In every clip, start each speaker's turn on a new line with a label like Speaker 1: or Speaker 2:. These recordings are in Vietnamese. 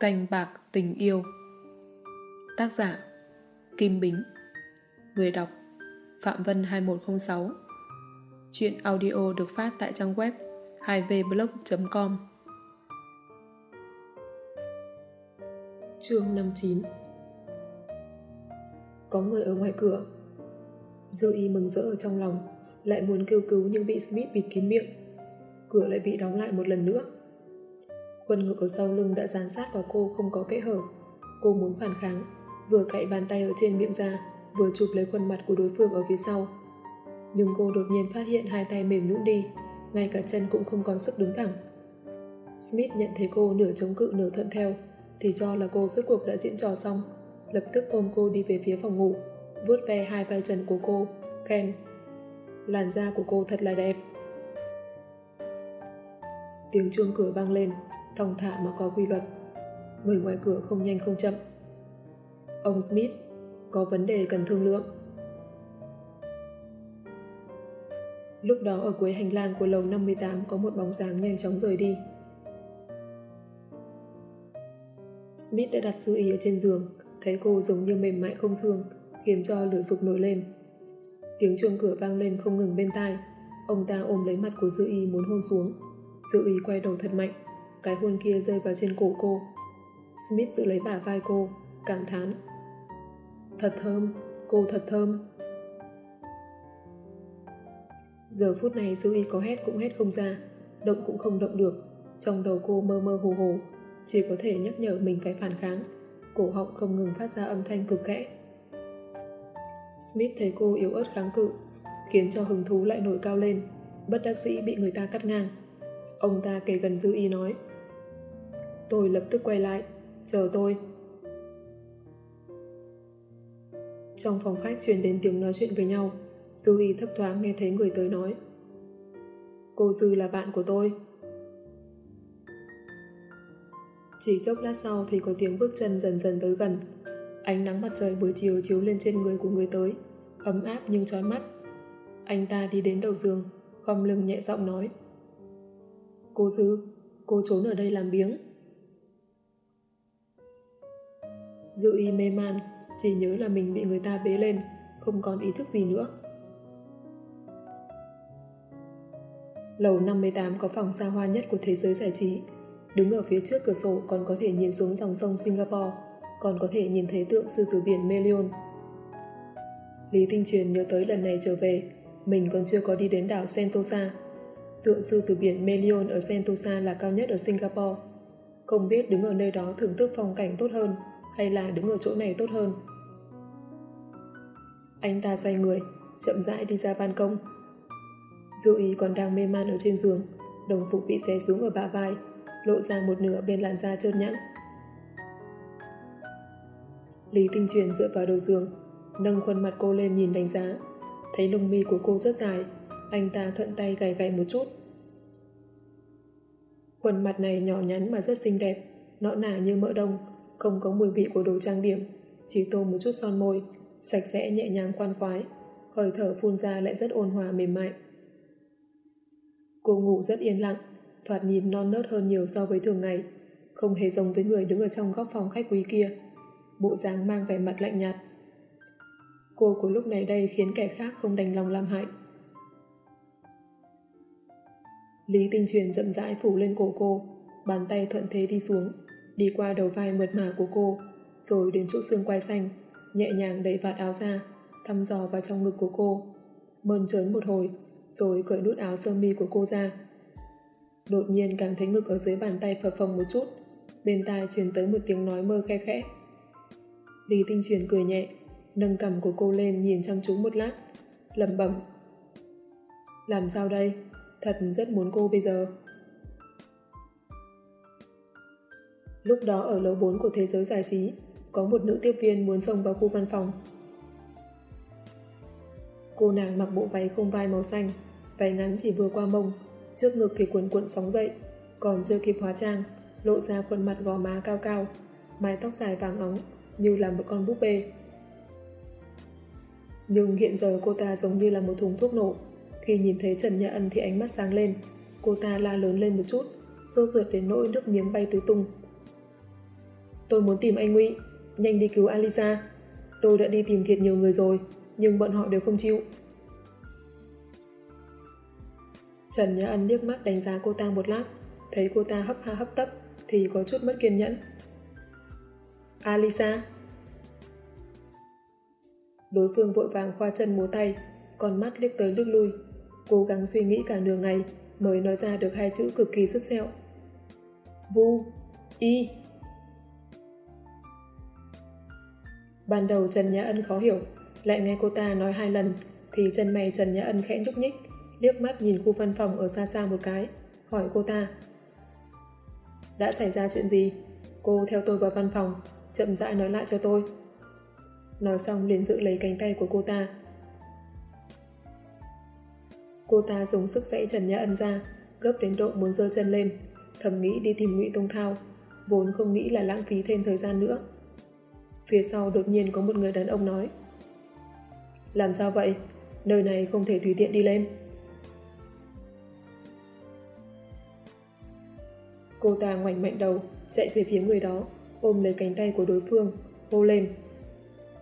Speaker 1: Canh bạc tình yêu. Tác giả Kim Bính. Người đọc Phạm Vân 2106 Chuyện audio được phát tại trang web 2vblog.com Chương 59 Có người ở ngoài cửa. Dư y mừng rỡ ở trong lòng, lại muốn kêu cứu nhưng bị Smith bịt kín miệng. Cửa lại bị đóng lại một lần nữa. Quần ngực ở sau lưng đã dán sát vào cô không có kẽ hở. Cô muốn phản kháng, vừa cạy bàn tay ở trên miệng ra, vừa chụp lấy khuôn mặt của đối phương ở phía sau. Nhưng cô đột nhiên phát hiện hai tay mềm nhũn đi, ngay cả chân cũng không còn sức đứng thẳng. Smith nhận thấy cô nửa chống cự nửa thuận theo, thì cho là cô rốt cuộc đã diễn trò xong, lập tức ôm cô đi về phía phòng ngủ, vuốt ve hai vai chân của cô, khen. Làn da của cô thật là đẹp. Tiếng chuông cửa vang lên, thong thả mà có quy luật. Người ngoài cửa không nhanh không chậm. Ông Smith, có vấn đề cần thương lượng. Lúc đó ở cuối hành lang của lầu 58 có một bóng dáng nhanh chóng rời đi. Smith đã đặt dư ý ở trên giường, thấy cô giống như mềm mại không xương, khiến cho lửa dục nổi lên. Tiếng chuông cửa vang lên không ngừng bên tai. Ông ta ôm lấy mặt của Dư Y muốn hôn xuống. Dư Y quay đầu thật mạnh. Cái hôn kia rơi vào trên cổ cô. Smith giữ lấy bả vai cô, cảm thán. Thật thơm, cô thật thơm. Giờ phút này Dư Y có hét cũng hét không ra, động cũng không động được. Trong đầu cô mơ mơ hồ hồ, chỉ có thể nhắc nhở mình phải phản kháng. Cổ họng không ngừng phát ra âm thanh cực khẽ. Smith thấy cô yếu ớt kháng cự, khiến cho hứng thú lại nổi cao lên, bất đắc dĩ bị người ta cắt ngang. Ông ta kề gần Dư Y nói. Tôi lập tức quay lại, chờ tôi. Trong phòng khách truyền đến tiếng nói chuyện với nhau, Dư Y thấp thoáng nghe thấy người tới nói. Cô Dư là bạn của tôi. Chỉ chốc lát sau thì có tiếng bước chân dần dần tới gần, Ánh nắng mặt trời buổi chiều chiếu lên trên người của người tới, ấm áp nhưng trói mắt. Anh ta đi đến đầu giường, khom lưng nhẹ giọng nói. Cô Dư, cô trốn ở đây làm biếng. Dư y mê man, chỉ nhớ là mình bị người ta bế lên, không còn ý thức gì nữa. Lầu 58 có phòng xa hoa nhất của thế giới giải trí. Đứng ở phía trước cửa sổ còn có thể nhìn xuống dòng sông Singapore còn có thể nhìn thấy tượng sư tử biển Melion. Lý Tinh Truyền nhớ tới lần này trở về, mình còn chưa có đi đến đảo Sentosa. Tượng sư tử biển Melion ở Sentosa là cao nhất ở Singapore. Không biết đứng ở nơi đó thưởng thức phong cảnh tốt hơn hay là đứng ở chỗ này tốt hơn. Anh ta xoay người, chậm rãi đi ra ban công. Dư ý còn đang mê man ở trên giường, đồng phục bị xé xuống ở bả vai, lộ ra một nửa bên làn da trơn nhẵn. Lý Tinh Truyền dựa vào đầu giường, nâng khuôn mặt cô lên nhìn đánh giá. Thấy lông mi của cô rất dài, anh ta thuận tay gầy gầy một chút. Khuôn mặt này nhỏ nhắn mà rất xinh đẹp, nọ nả như mỡ đông, không có mùi vị của đồ trang điểm, chỉ tô một chút son môi, sạch sẽ nhẹ nhàng khoan khoái, hơi thở phun ra lại rất ôn hòa mềm mại. Cô ngủ rất yên lặng, thoạt nhìn non nớt hơn nhiều so với thường ngày, không hề giống với người đứng ở trong góc phòng khách quý kia bộ dáng mang vẻ mặt lạnh nhạt. Cô của lúc này đây khiến kẻ khác không đành lòng làm hại. Lý tinh truyền rậm rãi phủ lên cổ cô, bàn tay thuận thế đi xuống, đi qua đầu vai mượt mà của cô, rồi đến chỗ xương quai xanh, nhẹ nhàng đẩy vạt áo ra, thăm dò vào trong ngực của cô, mơn trớn một hồi, rồi cởi nút áo sơ mi của cô ra. Đột nhiên cảm thấy ngực ở dưới bàn tay phập phồng một chút, bên tai truyền tới một tiếng nói mơ khe khẽ. Lý Tinh Truyền cười nhẹ, nâng cầm của cô lên nhìn chăm chú một lát, lẩm bẩm. Làm sao đây? Thật rất muốn cô bây giờ. Lúc đó ở lầu 4 của thế giới giải trí, có một nữ tiếp viên muốn xông vào khu văn phòng. Cô nàng mặc bộ váy không vai màu xanh, váy ngắn chỉ vừa qua mông, trước ngực thì cuốn cuộn sóng dậy, còn chưa kịp hóa trang, lộ ra khuôn mặt gò má cao cao, mái tóc dài vàng óng, như là một con búp bê. Nhưng hiện giờ cô ta giống như là một thùng thuốc nổ. Khi nhìn thấy Trần Nhã Ân thì ánh mắt sáng lên. Cô ta la lớn lên một chút, sốt ruột đến nỗi nước miếng bay tứ tung. Tôi muốn tìm anh Ngụy, nhanh đi cứu Alisa. Tôi đã đi tìm thiệt nhiều người rồi, nhưng bọn họ đều không chịu. Trần Nhã Ân liếc mắt đánh giá cô ta một lát, thấy cô ta hấp ha hấp tấp thì có chút mất kiên nhẫn. Alisa Đối phương vội vàng khoa chân múa tay, con mắt liếc tới liếc lui, cố gắng suy nghĩ cả nửa ngày mới nói ra được hai chữ cực kỳ sức sẹo. Vu, Y. Ban đầu Trần Nhã Ân khó hiểu, lại nghe cô ta nói hai lần thì chân mày Trần Nhã Ân khẽ nhúc nhích, liếc mắt nhìn khu văn phòng ở xa xa một cái, hỏi cô ta. Đã xảy ra chuyện gì? Cô theo tôi vào văn phòng, chậm rãi nói lại cho tôi. Nói xong liền giữ lấy cánh tay của cô ta. Cô ta dùng sức dãy Trần Nhã Ân ra, gấp đến độ muốn dơ chân lên, thầm nghĩ đi tìm Ngụy Tông Thao, vốn không nghĩ là lãng phí thêm thời gian nữa. Phía sau đột nhiên có một người đàn ông nói Làm sao vậy? Nơi này không thể tùy tiện đi lên. Cô ta ngoảnh mạnh đầu, chạy về phía người đó, ôm lấy cánh tay của đối phương, hô lên.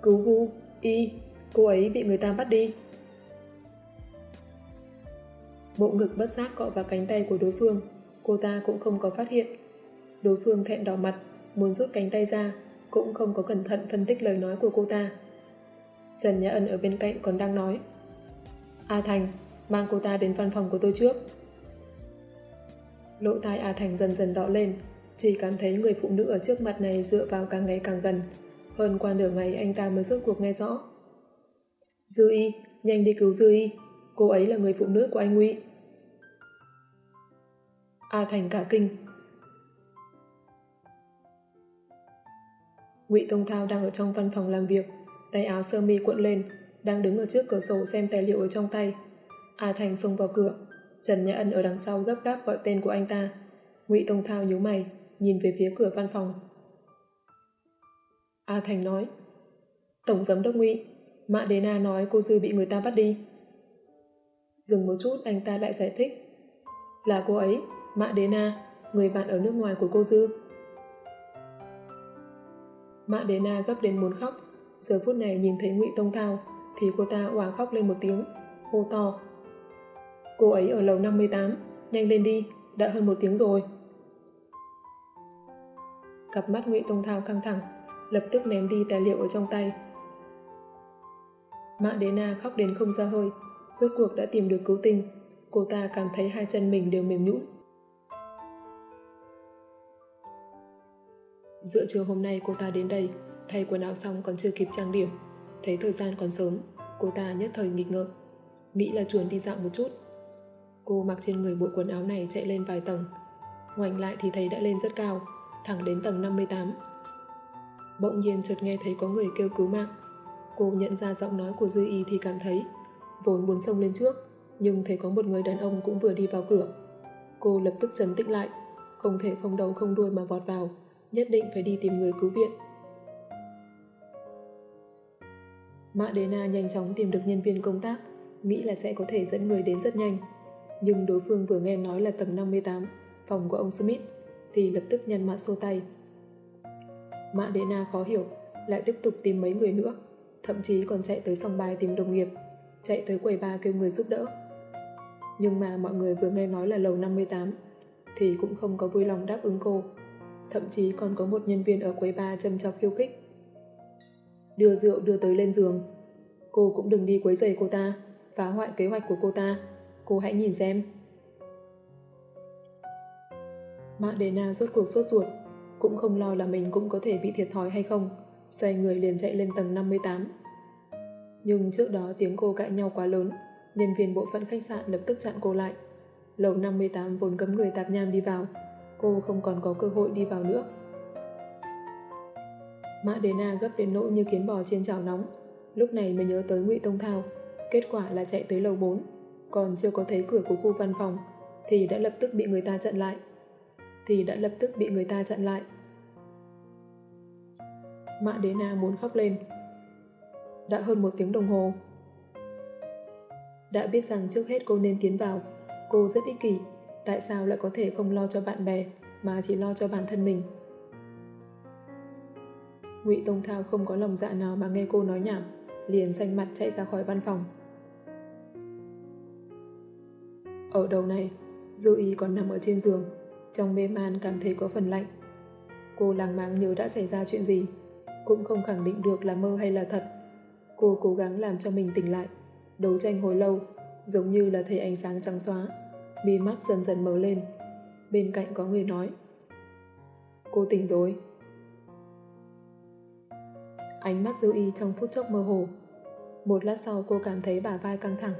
Speaker 1: Cứu Vu, Y, cô ấy bị người ta bắt đi. Bộ ngực bất giác cọ vào cánh tay của đối phương, cô ta cũng không có phát hiện. Đối phương thẹn đỏ mặt, muốn rút cánh tay ra, cũng không có cẩn thận phân tích lời nói của cô ta. Trần Nhã Ân ở bên cạnh còn đang nói. A Thành, mang cô ta đến văn phòng của tôi trước. Lỗ tai A Thành dần dần đỏ lên, chỉ cảm thấy người phụ nữ ở trước mặt này dựa vào càng ngày càng gần. Hơn qua nửa ngày anh ta mới rốt cuộc nghe rõ. Dư y, nhanh đi cứu Dư y. Cô ấy là người phụ nữ của anh Nguy. A Thành cả kinh. Ngụy Tông Thao đang ở trong văn phòng làm việc, tay áo sơ mi cuộn lên, đang đứng ở trước cửa sổ xem tài liệu ở trong tay. A Thành xông vào cửa, Trần Nhã Ân ở đằng sau gấp gáp gọi tên của anh ta. Ngụy Tông Thao nhíu mày, nhìn về phía cửa văn phòng. A Thành nói, Tổng giám đốc Ngụy, Mạ Đế Na nói cô Dư bị người ta bắt đi. Dừng một chút anh ta lại giải thích. Là cô ấy, Mạ Đế Na, người bạn ở nước ngoài của cô Dư. Mã Đế Na gấp đến muốn khóc, giờ phút này nhìn thấy Ngụy Tông Thao thì cô ta hòa khóc lên một tiếng, hô to. Cô ấy ở lầu 58, nhanh lên đi, đã hơn một tiếng rồi. Cặp mắt Ngụy Tông Thao căng thẳng, lập tức ném đi tài liệu ở trong tay. Mã Đế Na khóc đến không ra hơi, rốt cuộc đã tìm được cứu tinh. Cô ta cảm thấy hai chân mình đều mềm nhũn. Giữa trưa hôm nay cô ta đến đây, thay quần áo xong còn chưa kịp trang điểm. Thấy thời gian còn sớm, cô ta nhất thời nghịch ngợm. Nghĩ là chuồn đi dạo một chút. Cô mặc trên người bộ quần áo này chạy lên vài tầng. Ngoảnh lại thì thấy đã lên rất cao, thẳng đến tầng 58. Bỗng nhiên chợt nghe thấy có người kêu cứu mạng. Cô nhận ra giọng nói của Dư Y thì cảm thấy vốn muốn xông lên trước, nhưng thấy có một người đàn ông cũng vừa đi vào cửa. Cô lập tức trấn tĩnh lại, không thể không đầu không đuôi mà vọt vào, nhất định phải đi tìm người cứu viện. Mã Đế Na nhanh chóng tìm được nhân viên công tác, nghĩ là sẽ có thể dẫn người đến rất nhanh. Nhưng đối phương vừa nghe nói là tầng 58, phòng của ông Smith, thì lập tức nhăn mặt xô tay. Mã Đế Na khó hiểu, lại tiếp tục tìm mấy người nữa, thậm chí còn chạy tới sòng bài tìm đồng nghiệp, chạy tới quầy ba kêu người giúp đỡ. Nhưng mà mọi người vừa nghe nói là lầu 58, thì cũng không có vui lòng đáp ứng cô. Thậm chí còn có một nhân viên ở quầy bar châm chọc khiêu khích. Đưa rượu đưa tới lên giường. Cô cũng đừng đi quấy rầy cô ta, phá hoại kế hoạch của cô ta. Cô hãy nhìn xem. Mã Đế Na rốt cuộc sốt ruột, cũng không lo là mình cũng có thể bị thiệt thòi hay không, xoay người liền chạy lên tầng 58. Nhưng trước đó tiếng cô cãi nhau quá lớn, nhân viên bộ phận khách sạn lập tức chặn cô lại. Lầu 58 vốn cấm người tạp nham đi vào, cô không còn có cơ hội đi vào nữa. Mã Đế Na gấp đến nỗi như kiến bò trên chảo nóng, lúc này mới nhớ tới Ngụy Tông Thao, kết quả là chạy tới lầu 4, còn chưa có thấy cửa của khu văn phòng, thì đã lập tức bị người ta chặn lại. Thì đã lập tức bị người ta chặn lại. Mã Đế Na muốn khóc lên. Đã hơn một tiếng đồng hồ. Đã biết rằng trước hết cô nên tiến vào, cô rất ích kỷ, tại sao lại có thể không lo cho bạn bè mà chỉ lo cho bản thân mình. Ngụy Tông Thao không có lòng dạ nào mà nghe cô nói nhảm, liền xanh mặt chạy ra khỏi văn phòng. Ở đầu này, Dư ý còn nằm ở trên giường, trong mê man cảm thấy có phần lạnh. Cô làng máng nhớ đã xảy ra chuyện gì, cũng không khẳng định được là mơ hay là thật. Cô cố gắng làm cho mình tỉnh lại, đấu tranh hồi lâu, giống như là thấy ánh sáng trắng xóa. Mi mắt dần dần mở lên. Bên cạnh có người nói. Cô tỉnh rồi. Ánh mắt dư y trong phút chốc mơ hồ. Một lát sau cô cảm thấy bả vai căng thẳng.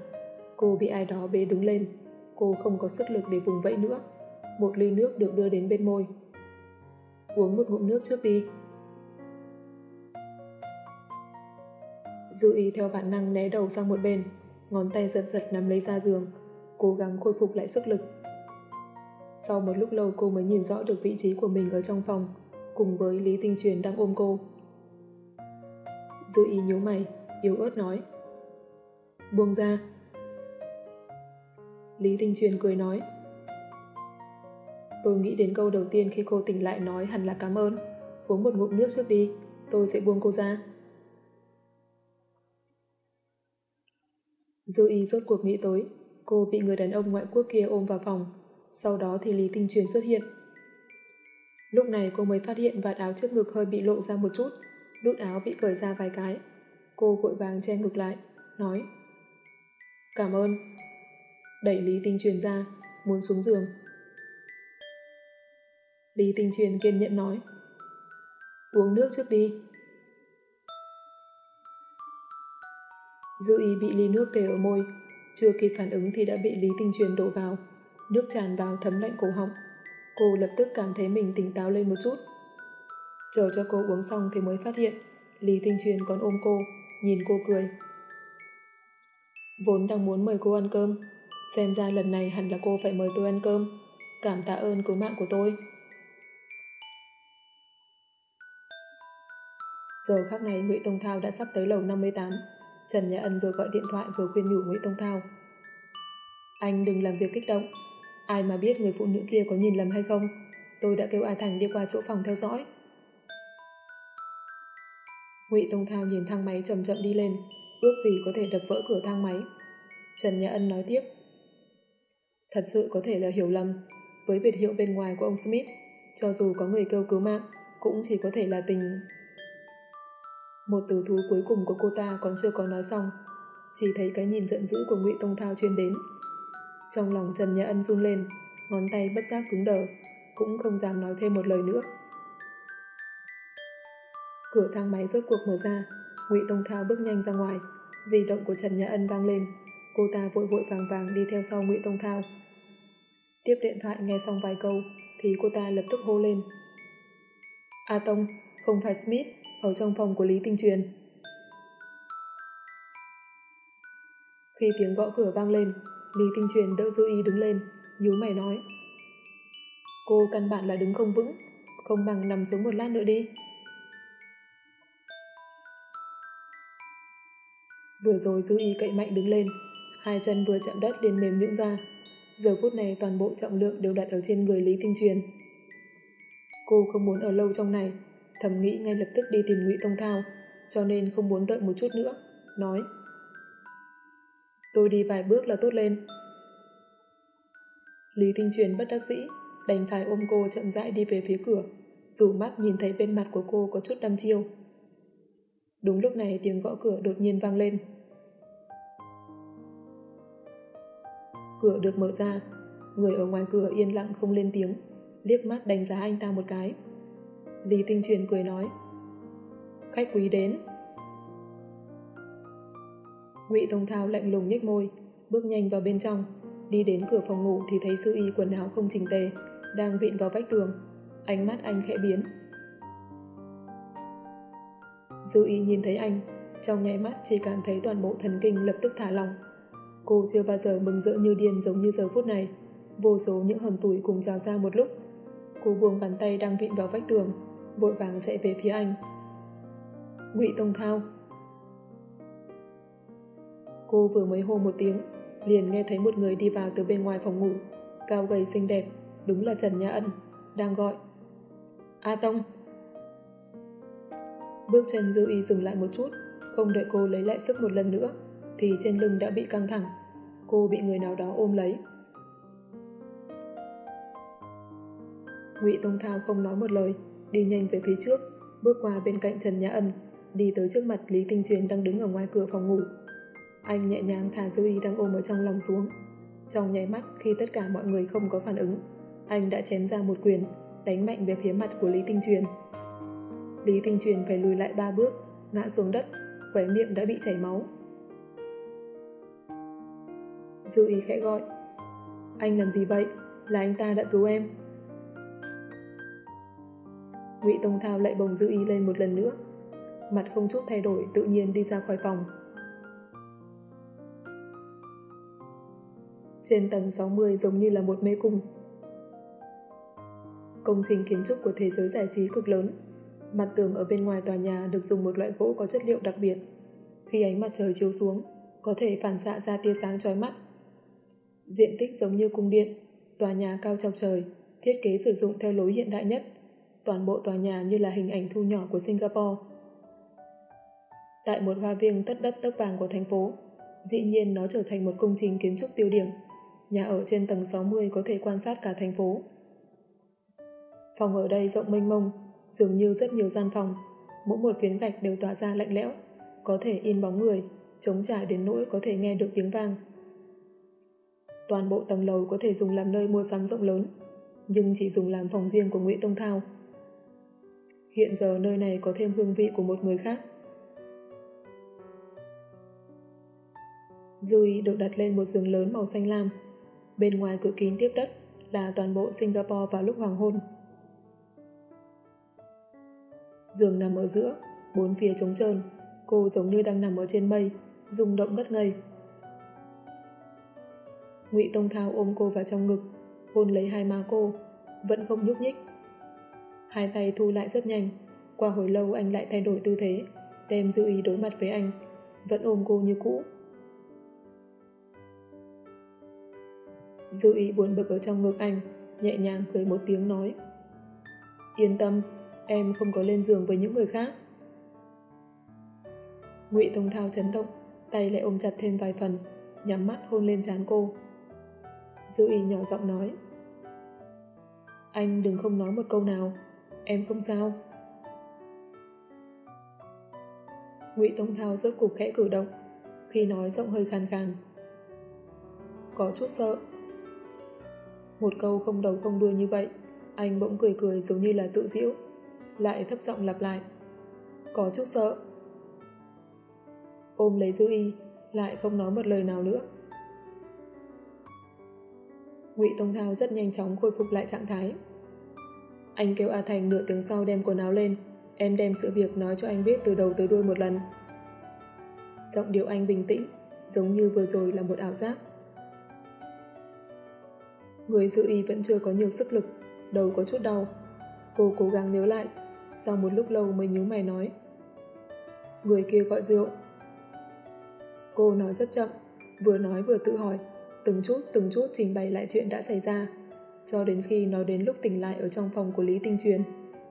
Speaker 1: Cô bị ai đó bế đứng lên. Cô không có sức lực để vùng vẫy nữa. Một ly nước được đưa đến bên môi. Uống một ngụm nước trước đi. Dư y theo bản năng né đầu sang một bên, ngón tay giật giật nắm lấy ra giường, cố gắng khôi phục lại sức lực. Sau một lúc lâu cô mới nhìn rõ được vị trí của mình ở trong phòng, cùng với Lý Tinh Truyền đang ôm cô. Dư Ý nhíu mày, yếu ớt nói. Buông ra. Lý Tinh Truyền cười nói. Tôi nghĩ đến câu đầu tiên khi cô tỉnh lại nói hẳn là cảm ơn. Uống một ngụm nước trước đi, tôi sẽ buông cô ra. Dư Ý rốt cuộc nghĩ tới, cô bị người đàn ông ngoại quốc kia ôm vào phòng, sau đó thì Lý Tinh Truyền xuất hiện. Lúc này cô mới phát hiện vạt áo trước ngực hơi bị lộ ra một chút, nút áo bị cởi ra vài cái. Cô vội vàng che ngực lại, nói Cảm ơn. Đẩy Lý Tinh Truyền ra, muốn xuống giường. Lý Tinh Truyền kiên nhẫn nói Uống nước trước đi. Dư ý bị ly nước kề ở môi, chưa kịp phản ứng thì đã bị Lý Tinh Truyền đổ vào. Nước tràn vào thấm lạnh cổ họng. Cô lập tức cảm thấy mình tỉnh táo lên một chút. Chờ cho cô uống xong thì mới phát hiện Lý Tinh Truyền còn ôm cô, nhìn cô cười. Vốn đang muốn mời cô ăn cơm, xem ra lần này hẳn là cô phải mời tôi ăn cơm. Cảm tạ ơn cứu mạng của tôi. Giờ khắc này Nguyễn Tông Thao đã sắp tới lầu 58. Trần Nhã Ân vừa gọi điện thoại vừa khuyên nhủ Nguyễn Tông Thao. Anh đừng làm việc kích động. Ai mà biết người phụ nữ kia có nhìn lầm hay không? Tôi đã kêu A Thành đi qua chỗ phòng theo dõi. Ngụy Tông Thao nhìn thang máy chậm chậm đi lên, ước gì có thể đập vỡ cửa thang máy. Trần Nhã Ân nói tiếp. Thật sự có thể là hiểu lầm. Với biệt hiệu bên ngoài của ông Smith, cho dù có người kêu cứu mạng, cũng chỉ có thể là tình một từ thú cuối cùng của cô ta còn chưa có nói xong, chỉ thấy cái nhìn giận dữ của Ngụy Tông Thao chuyên đến. Trong lòng Trần Nhã Ân run lên, ngón tay bất giác cứng đờ, cũng không dám nói thêm một lời nữa. Cửa thang máy rốt cuộc mở ra, Ngụy Tông Thao bước nhanh ra ngoài, di động của Trần Nhã Ân vang lên, cô ta vội vội vàng vàng đi theo sau Ngụy Tông Thao. Tiếp điện thoại nghe xong vài câu, thì cô ta lập tức hô lên. A Tông, không phải Smith, ở trong phòng của Lý Tinh Truyền. Khi tiếng gõ cửa vang lên, Lý Tinh Truyền đỡ Dư Ý đứng lên, nhíu mày nói. Cô căn bản là đứng không vững, không bằng nằm xuống một lát nữa đi. Vừa rồi Dư Ý cậy mạnh đứng lên, hai chân vừa chạm đất liền mềm nhũn ra. Giờ phút này toàn bộ trọng lượng đều đặt ở trên người Lý Tinh Truyền. Cô không muốn ở lâu trong này, thầm nghĩ ngay lập tức đi tìm Ngụy Tông Thao, cho nên không muốn đợi một chút nữa, nói. Tôi đi vài bước là tốt lên. Lý Tinh Truyền bất đắc dĩ, đành phải ôm cô chậm rãi đi về phía cửa, dù mắt nhìn thấy bên mặt của cô có chút đăm chiêu. Đúng lúc này tiếng gõ cửa đột nhiên vang lên. Cửa được mở ra, người ở ngoài cửa yên lặng không lên tiếng, liếc mắt đánh giá anh ta một cái. Lý Tinh Truyền cười nói, Khách quý đến. Ngụy Tông Thao lạnh lùng nhếch môi, bước nhanh vào bên trong. Đi đến cửa phòng ngủ thì thấy sư y quần áo không chỉnh tề, đang vịn vào vách tường. Ánh mắt anh khẽ biến. Sư y nhìn thấy anh, trong nháy mắt chỉ cảm thấy toàn bộ thần kinh lập tức thả lòng cô chưa bao giờ mừng rỡ như điên giống như giờ phút này. Vô số những hờn tuổi cùng trào ra một lúc. Cô buông bàn tay đang vịn vào vách tường vội vàng chạy về phía anh. Ngụy Tông Thao Cô vừa mới hô một tiếng, liền nghe thấy một người đi vào từ bên ngoài phòng ngủ, cao gầy xinh đẹp, đúng là Trần Nhã Ân, đang gọi. A Tông Bước chân dư y dừng lại một chút, không đợi cô lấy lại sức một lần nữa, thì trên lưng đã bị căng thẳng. Cô bị người nào đó ôm lấy. Ngụy Tông Thao không nói một lời, đi nhanh về phía trước, bước qua bên cạnh Trần Nhã Ân, đi tới trước mặt Lý Tinh Truyền đang đứng ở ngoài cửa phòng ngủ. Anh nhẹ nhàng thả Dư Y đang ôm ở trong lòng xuống. Trong nháy mắt khi tất cả mọi người không có phản ứng, anh đã chém ra một quyền, đánh mạnh về phía mặt của Lý Tinh Truyền. Lý Tinh Truyền phải lùi lại ba bước, ngã xuống đất, khóe miệng đã bị chảy máu. Dư ý khẽ gọi. Anh làm gì vậy? Là anh ta đã cứu em. Ngụy Tông Thao lại bồng Dư Y lên một lần nữa. Mặt không chút thay đổi tự nhiên đi ra khỏi phòng. Trên tầng 60 giống như là một mê cung. Công trình kiến trúc của thế giới giải trí cực lớn. Mặt tường ở bên ngoài tòa nhà được dùng một loại gỗ có chất liệu đặc biệt. Khi ánh mặt trời chiếu xuống, có thể phản xạ ra tia sáng chói mắt. Diện tích giống như cung điện, tòa nhà cao chọc trời, thiết kế sử dụng theo lối hiện đại nhất. Toàn bộ tòa nhà như là hình ảnh thu nhỏ của Singapore. Tại một hoa viên tất đất tấp vàng của thành phố, dĩ nhiên nó trở thành một công trình kiến trúc tiêu điểm. Nhà ở trên tầng 60 có thể quan sát cả thành phố. Phòng ở đây rộng mênh mông, dường như rất nhiều gian phòng. Mỗi một phiến gạch đều tỏa ra lạnh lẽo, có thể in bóng người, chống trải đến nỗi có thể nghe được tiếng vang. Toàn bộ tầng lầu có thể dùng làm nơi mua sắm rộng lớn, nhưng chỉ dùng làm phòng riêng của Nguyễn Tông Thao. Hiện giờ nơi này có thêm hương vị của một người khác. Dùi được đặt lên một giường lớn màu xanh lam. Bên ngoài cửa kín tiếp đất là toàn bộ Singapore vào lúc hoàng hôn. Giường nằm ở giữa, bốn phía trống trơn, cô giống như đang nằm ở trên mây, rung động ngất ngây. Ngụy Tông Thao ôm cô vào trong ngực, hôn lấy hai má cô, vẫn không nhúc nhích. Hai tay thu lại rất nhanh, qua hồi lâu anh lại thay đổi tư thế, đem dư ý đối mặt với anh, vẫn ôm cô như cũ. Dư ý buồn bực ở trong ngực anh, nhẹ nhàng cười một tiếng nói. Yên tâm, em không có lên giường với những người khác. Ngụy Tông Thao chấn động, tay lại ôm chặt thêm vài phần, nhắm mắt hôn lên trán cô. Dư ý nhỏ giọng nói. Anh đừng không nói một câu nào, em không sao. Ngụy Tông Thao rốt cục khẽ cử động, khi nói giọng hơi khàn khàn. Có chút sợ. Một câu không đầu không đuôi như vậy, anh bỗng cười cười giống như là tự diễu, lại thấp giọng lặp lại. Có chút sợ. Ôm lấy dư y, lại không nói một lời nào nữa. Ngụy Tông Thao rất nhanh chóng khôi phục lại trạng thái. Anh kêu A Thành nửa tiếng sau đem quần áo lên, em đem sự việc nói cho anh biết từ đầu tới đuôi một lần. Giọng điệu anh bình tĩnh, giống như vừa rồi là một ảo giác. Người dự y vẫn chưa có nhiều sức lực, đầu có chút đau. Cô cố gắng nhớ lại, sau một lúc lâu mới nhíu mày nói. Người kia gọi rượu. Cô nói rất chậm, vừa nói vừa tự hỏi, từng chút từng chút trình bày lại chuyện đã xảy ra, cho đến khi nói đến lúc tỉnh lại ở trong phòng của Lý Tinh Truyền,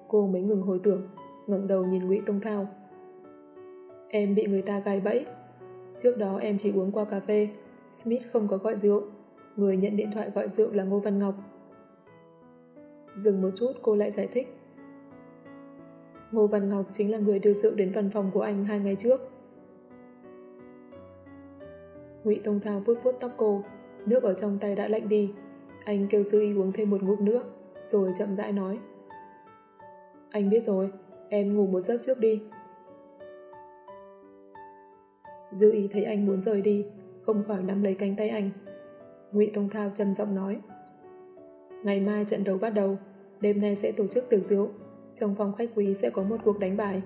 Speaker 1: cô mới ngừng hồi tưởng, ngẩng đầu nhìn Ngụy Tông Thao. Em bị người ta gai bẫy. Trước đó em chỉ uống qua cà phê, Smith không có gọi rượu, người nhận điện thoại gọi rượu là Ngô Văn Ngọc. Dừng một chút cô lại giải thích. Ngô Văn Ngọc chính là người đưa rượu đến văn phòng của anh hai ngày trước. Ngụy Tông Thao vuốt vuốt tóc cô, nước ở trong tay đã lạnh đi. Anh kêu sư y uống thêm một ngụm nước, rồi chậm rãi nói. Anh biết rồi, em ngủ một giấc trước đi. Dư ý thấy anh muốn rời đi, không khỏi nắm lấy cánh tay anh. Ngụy Tông Thao trầm giọng nói. Ngày mai trận đấu bắt đầu, đêm nay sẽ tổ chức tiệc rượu, trong phòng khách quý sẽ có một cuộc đánh bài.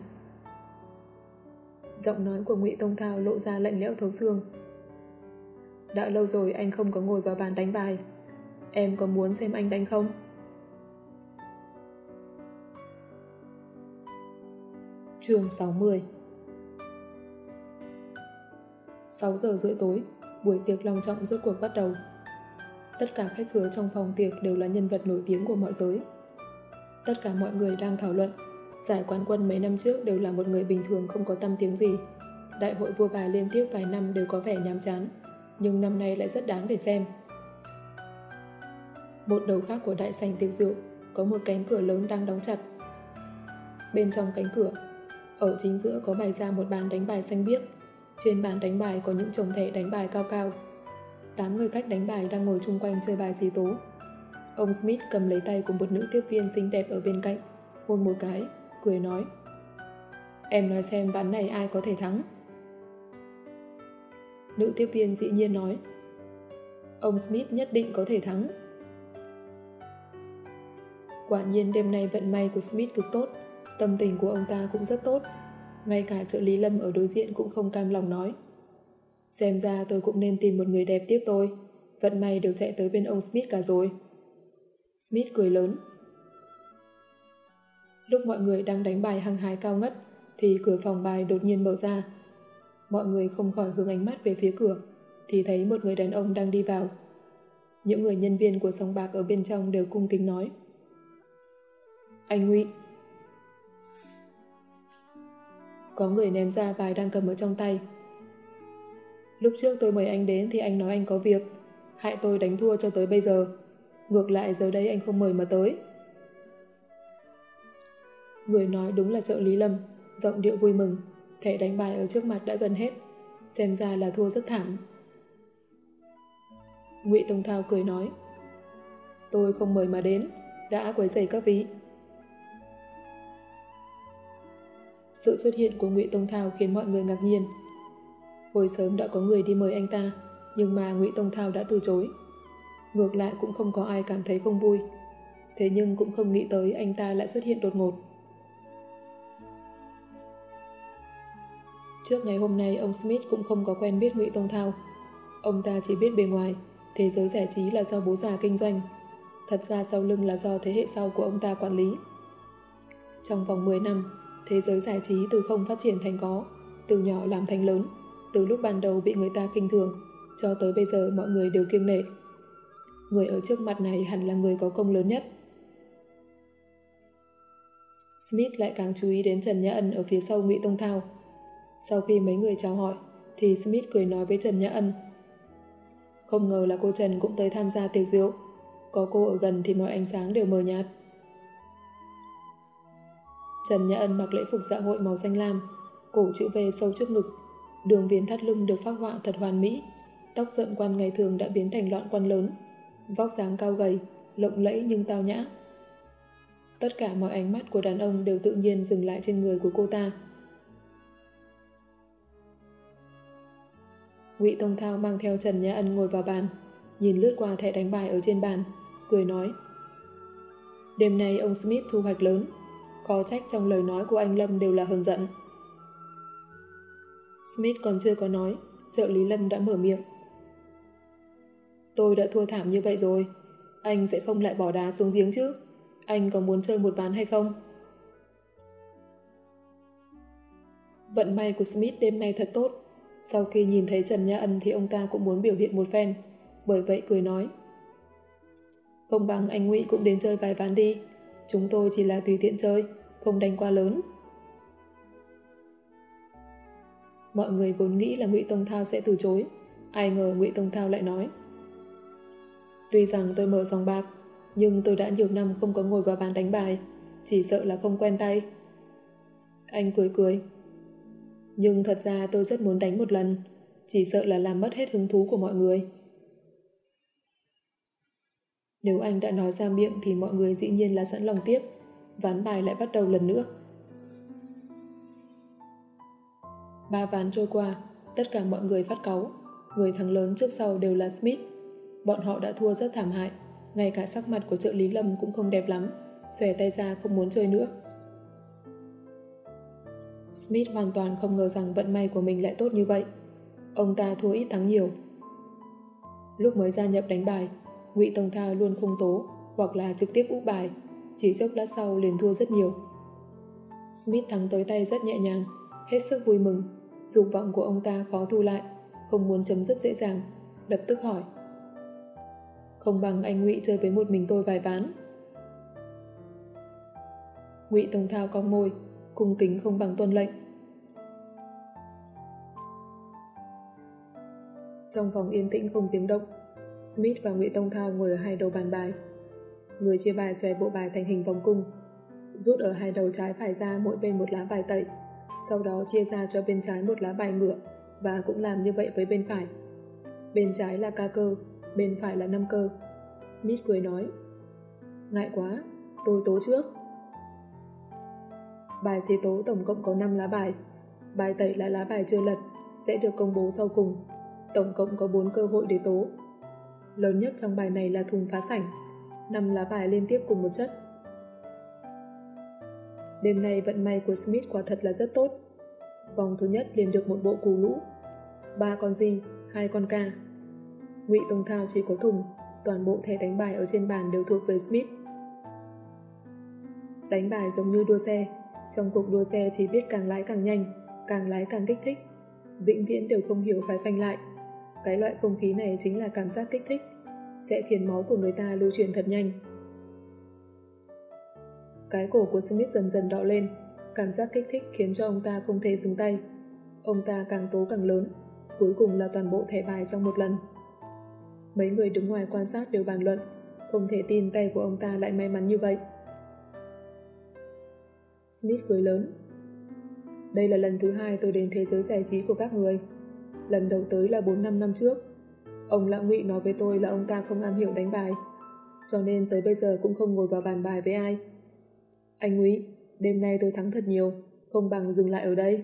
Speaker 1: Giọng nói của Ngụy Tông Thao lộ ra lạnh lẽo thấu xương. Đã lâu rồi anh không có ngồi vào bàn đánh bài. Em có muốn xem anh đánh không? Trường 60 6 giờ rưỡi tối, buổi tiệc long trọng rốt cuộc bắt đầu. Tất cả khách khứa trong phòng tiệc đều là nhân vật nổi tiếng của mọi giới. Tất cả mọi người đang thảo luận Giải quán quân mấy năm trước đều là một người bình thường không có tâm tiếng gì. Đại hội vua bà liên tiếp vài năm đều có vẻ nhàm chán, nhưng năm nay lại rất đáng để xem. Một đầu khác của đại sảnh tiệc rượu có một cánh cửa lớn đang đóng chặt. Bên trong cánh cửa, ở chính giữa có bày ra một bàn đánh bài xanh biếc. Trên bàn đánh bài có những chồng thẻ đánh bài cao cao. Tám người khách đánh bài đang ngồi chung quanh chơi bài xì tố. Ông Smith cầm lấy tay của một nữ tiếp viên xinh đẹp ở bên cạnh, hôn một cái, cười nói. Em nói xem ván này ai có thể thắng. Nữ tiếp viên dĩ nhiên nói. Ông Smith nhất định có thể thắng. Quả nhiên đêm nay vận may của Smith cực tốt, tâm tình của ông ta cũng rất tốt. Ngay cả trợ lý Lâm ở đối diện cũng không cam lòng nói. Xem ra tôi cũng nên tìm một người đẹp tiếp tôi. Vận may đều chạy tới bên ông Smith cả rồi. Smith cười lớn. Lúc mọi người đang đánh bài hăng hái cao ngất, thì cửa phòng bài đột nhiên mở ra. Mọi người không khỏi hướng ánh mắt về phía cửa, thì thấy một người đàn ông đang đi vào. Những người nhân viên của sông bạc ở bên trong đều cung kính nói. Anh Ngụy Có người ném ra bài đang cầm ở trong tay. Lúc trước tôi mời anh đến thì anh nói anh có việc, hại tôi đánh thua cho tới bây giờ. Ngược lại giờ đây anh không mời mà tới. Người nói đúng là trợ Lý Lâm, giọng điệu vui mừng, thẻ đánh bài ở trước mặt đã gần hết, xem ra là thua rất thảm. Ngụy Tông Thao cười nói, tôi không mời mà đến, đã quấy rầy các vị. Sự xuất hiện của Ngụy Tông Thao khiến mọi người ngạc nhiên. Hồi sớm đã có người đi mời anh ta, nhưng mà Ngụy Tông Thao đã từ chối. Ngược lại cũng không có ai cảm thấy không vui. Thế nhưng cũng không nghĩ tới anh ta lại xuất hiện đột ngột. Trước ngày hôm nay ông Smith cũng không có quen biết Ngụy Tông Thao. Ông ta chỉ biết bề ngoài, thế giới giải trí là do bố già kinh doanh. Thật ra sau lưng là do thế hệ sau của ông ta quản lý. Trong vòng 10 năm, thế giới giải trí từ không phát triển thành có, từ nhỏ làm thành lớn, từ lúc ban đầu bị người ta khinh thường, cho tới bây giờ mọi người đều kiêng nể. Người ở trước mặt này hẳn là người có công lớn nhất. Smith lại càng chú ý đến Trần Nhã Ân ở phía sau Ngụy Tông Thao. Sau khi mấy người chào hỏi, thì Smith cười nói với Trần Nhã Ân. Không ngờ là cô Trần cũng tới tham gia tiệc rượu. Có cô ở gần thì mọi ánh sáng đều mờ nhạt. Trần Nhã Ân mặc lễ phục dạ hội màu xanh lam, cổ chữ V sâu trước ngực, đường viền thắt lưng được phác họa thật hoàn mỹ, tóc rợn quan ngày thường đã biến thành loạn quan lớn, vóc dáng cao gầy, lộng lẫy nhưng tao nhã. Tất cả mọi ánh mắt của đàn ông đều tự nhiên dừng lại trên người của cô ta. Ngụy Tông Thao mang theo Trần Nhã Ân ngồi vào bàn, nhìn lướt qua thẻ đánh bài ở trên bàn, cười nói. Đêm nay ông Smith thu hoạch lớn, có trách trong lời nói của anh Lâm đều là hờn giận. Smith còn chưa có nói, trợ lý Lâm đã mở miệng. Tôi đã thua thảm như vậy rồi, anh sẽ không lại bỏ đá xuống giếng chứ? Anh có muốn chơi một ván hay không? Vận may của Smith đêm nay thật tốt. Sau khi nhìn thấy Trần Nhã Ân thì ông ta cũng muốn biểu hiện một phen, bởi vậy cười nói. Không bằng anh Ngụy cũng đến chơi vài ván đi, chúng tôi chỉ là tùy tiện chơi, không đánh quá lớn. Mọi người vốn nghĩ là Ngụy Tông Thao sẽ từ chối, ai ngờ Ngụy Tông Thao lại nói. Tuy rằng tôi mở dòng bạc, nhưng tôi đã nhiều năm không có ngồi vào bàn đánh bài, chỉ sợ là không quen tay. Anh cười cười. Nhưng thật ra tôi rất muốn đánh một lần, chỉ sợ là làm mất hết hứng thú của mọi người. Nếu anh đã nói ra miệng thì mọi người dĩ nhiên là sẵn lòng tiếp, ván bài lại bắt đầu lần nữa. Ba ván trôi qua, tất cả mọi người phát cáu, người thắng lớn trước sau đều là Smith. Bọn họ đã thua rất thảm hại, ngay cả sắc mặt của trợ lý Lâm cũng không đẹp lắm, xòe tay ra không muốn chơi nữa. Smith hoàn toàn không ngờ rằng vận may của mình lại tốt như vậy. Ông ta thua ít thắng nhiều. Lúc mới gia nhập đánh bài, Ngụy Tông Tha luôn không tố hoặc là trực tiếp úp bài, chỉ chốc lát sau liền thua rất nhiều. Smith thắng tới tay rất nhẹ nhàng, hết sức vui mừng, dục vọng của ông ta khó thu lại, không muốn chấm dứt dễ dàng, lập tức hỏi. Không bằng anh Ngụy chơi với một mình tôi vài ván. Ngụy Tông Thao cong môi, cung kính không bằng tuân lệnh. Trong phòng yên tĩnh không tiếng động, Smith và Ngụy Tông Thao ngồi ở hai đầu bàn bài. Người chia bài xòe bộ bài thành hình vòng cung, rút ở hai đầu trái phải ra mỗi bên một lá bài tẩy, sau đó chia ra cho bên trái một lá bài ngựa và cũng làm như vậy với bên phải. Bên trái là ca cơ, bên phải là năm cơ. Smith cười nói, ngại quá, tôi tố trước. Bài xế tố tổng cộng có 5 lá bài. Bài tẩy là lá bài chưa lật, sẽ được công bố sau cùng. Tổng cộng có 4 cơ hội để tố. Lớn nhất trong bài này là thùng phá sảnh. 5 lá bài liên tiếp cùng một chất. Đêm nay vận may của Smith quả thật là rất tốt. Vòng thứ nhất liền được một bộ cù lũ. Ba con gì, hai con ca. Ngụy Tông Thao chỉ có thùng, toàn bộ thẻ đánh bài ở trên bàn đều thuộc về Smith. Đánh bài giống như đua xe, trong cuộc đua xe chỉ biết càng lái càng nhanh, càng lái càng kích thích. Vĩnh viễn đều không hiểu phải phanh lại. Cái loại không khí này chính là cảm giác kích thích, sẽ khiến máu của người ta lưu truyền thật nhanh. Cái cổ của Smith dần dần đỏ lên, cảm giác kích thích khiến cho ông ta không thể dừng tay. Ông ta càng tố càng lớn, cuối cùng là toàn bộ thẻ bài trong một lần. Mấy người đứng ngoài quan sát đều bàn luận, không thể tin tay của ông ta lại may mắn như vậy. Smith cười lớn. Đây là lần thứ hai tôi đến thế giới giải trí của các người. Lần đầu tới là 4-5 năm trước. Ông Lão Ngụy nói với tôi là ông ta không am hiểu đánh bài, cho nên tới bây giờ cũng không ngồi vào bàn bài với ai. Anh Ngụy, đêm nay tôi thắng thật nhiều, không bằng dừng lại ở đây.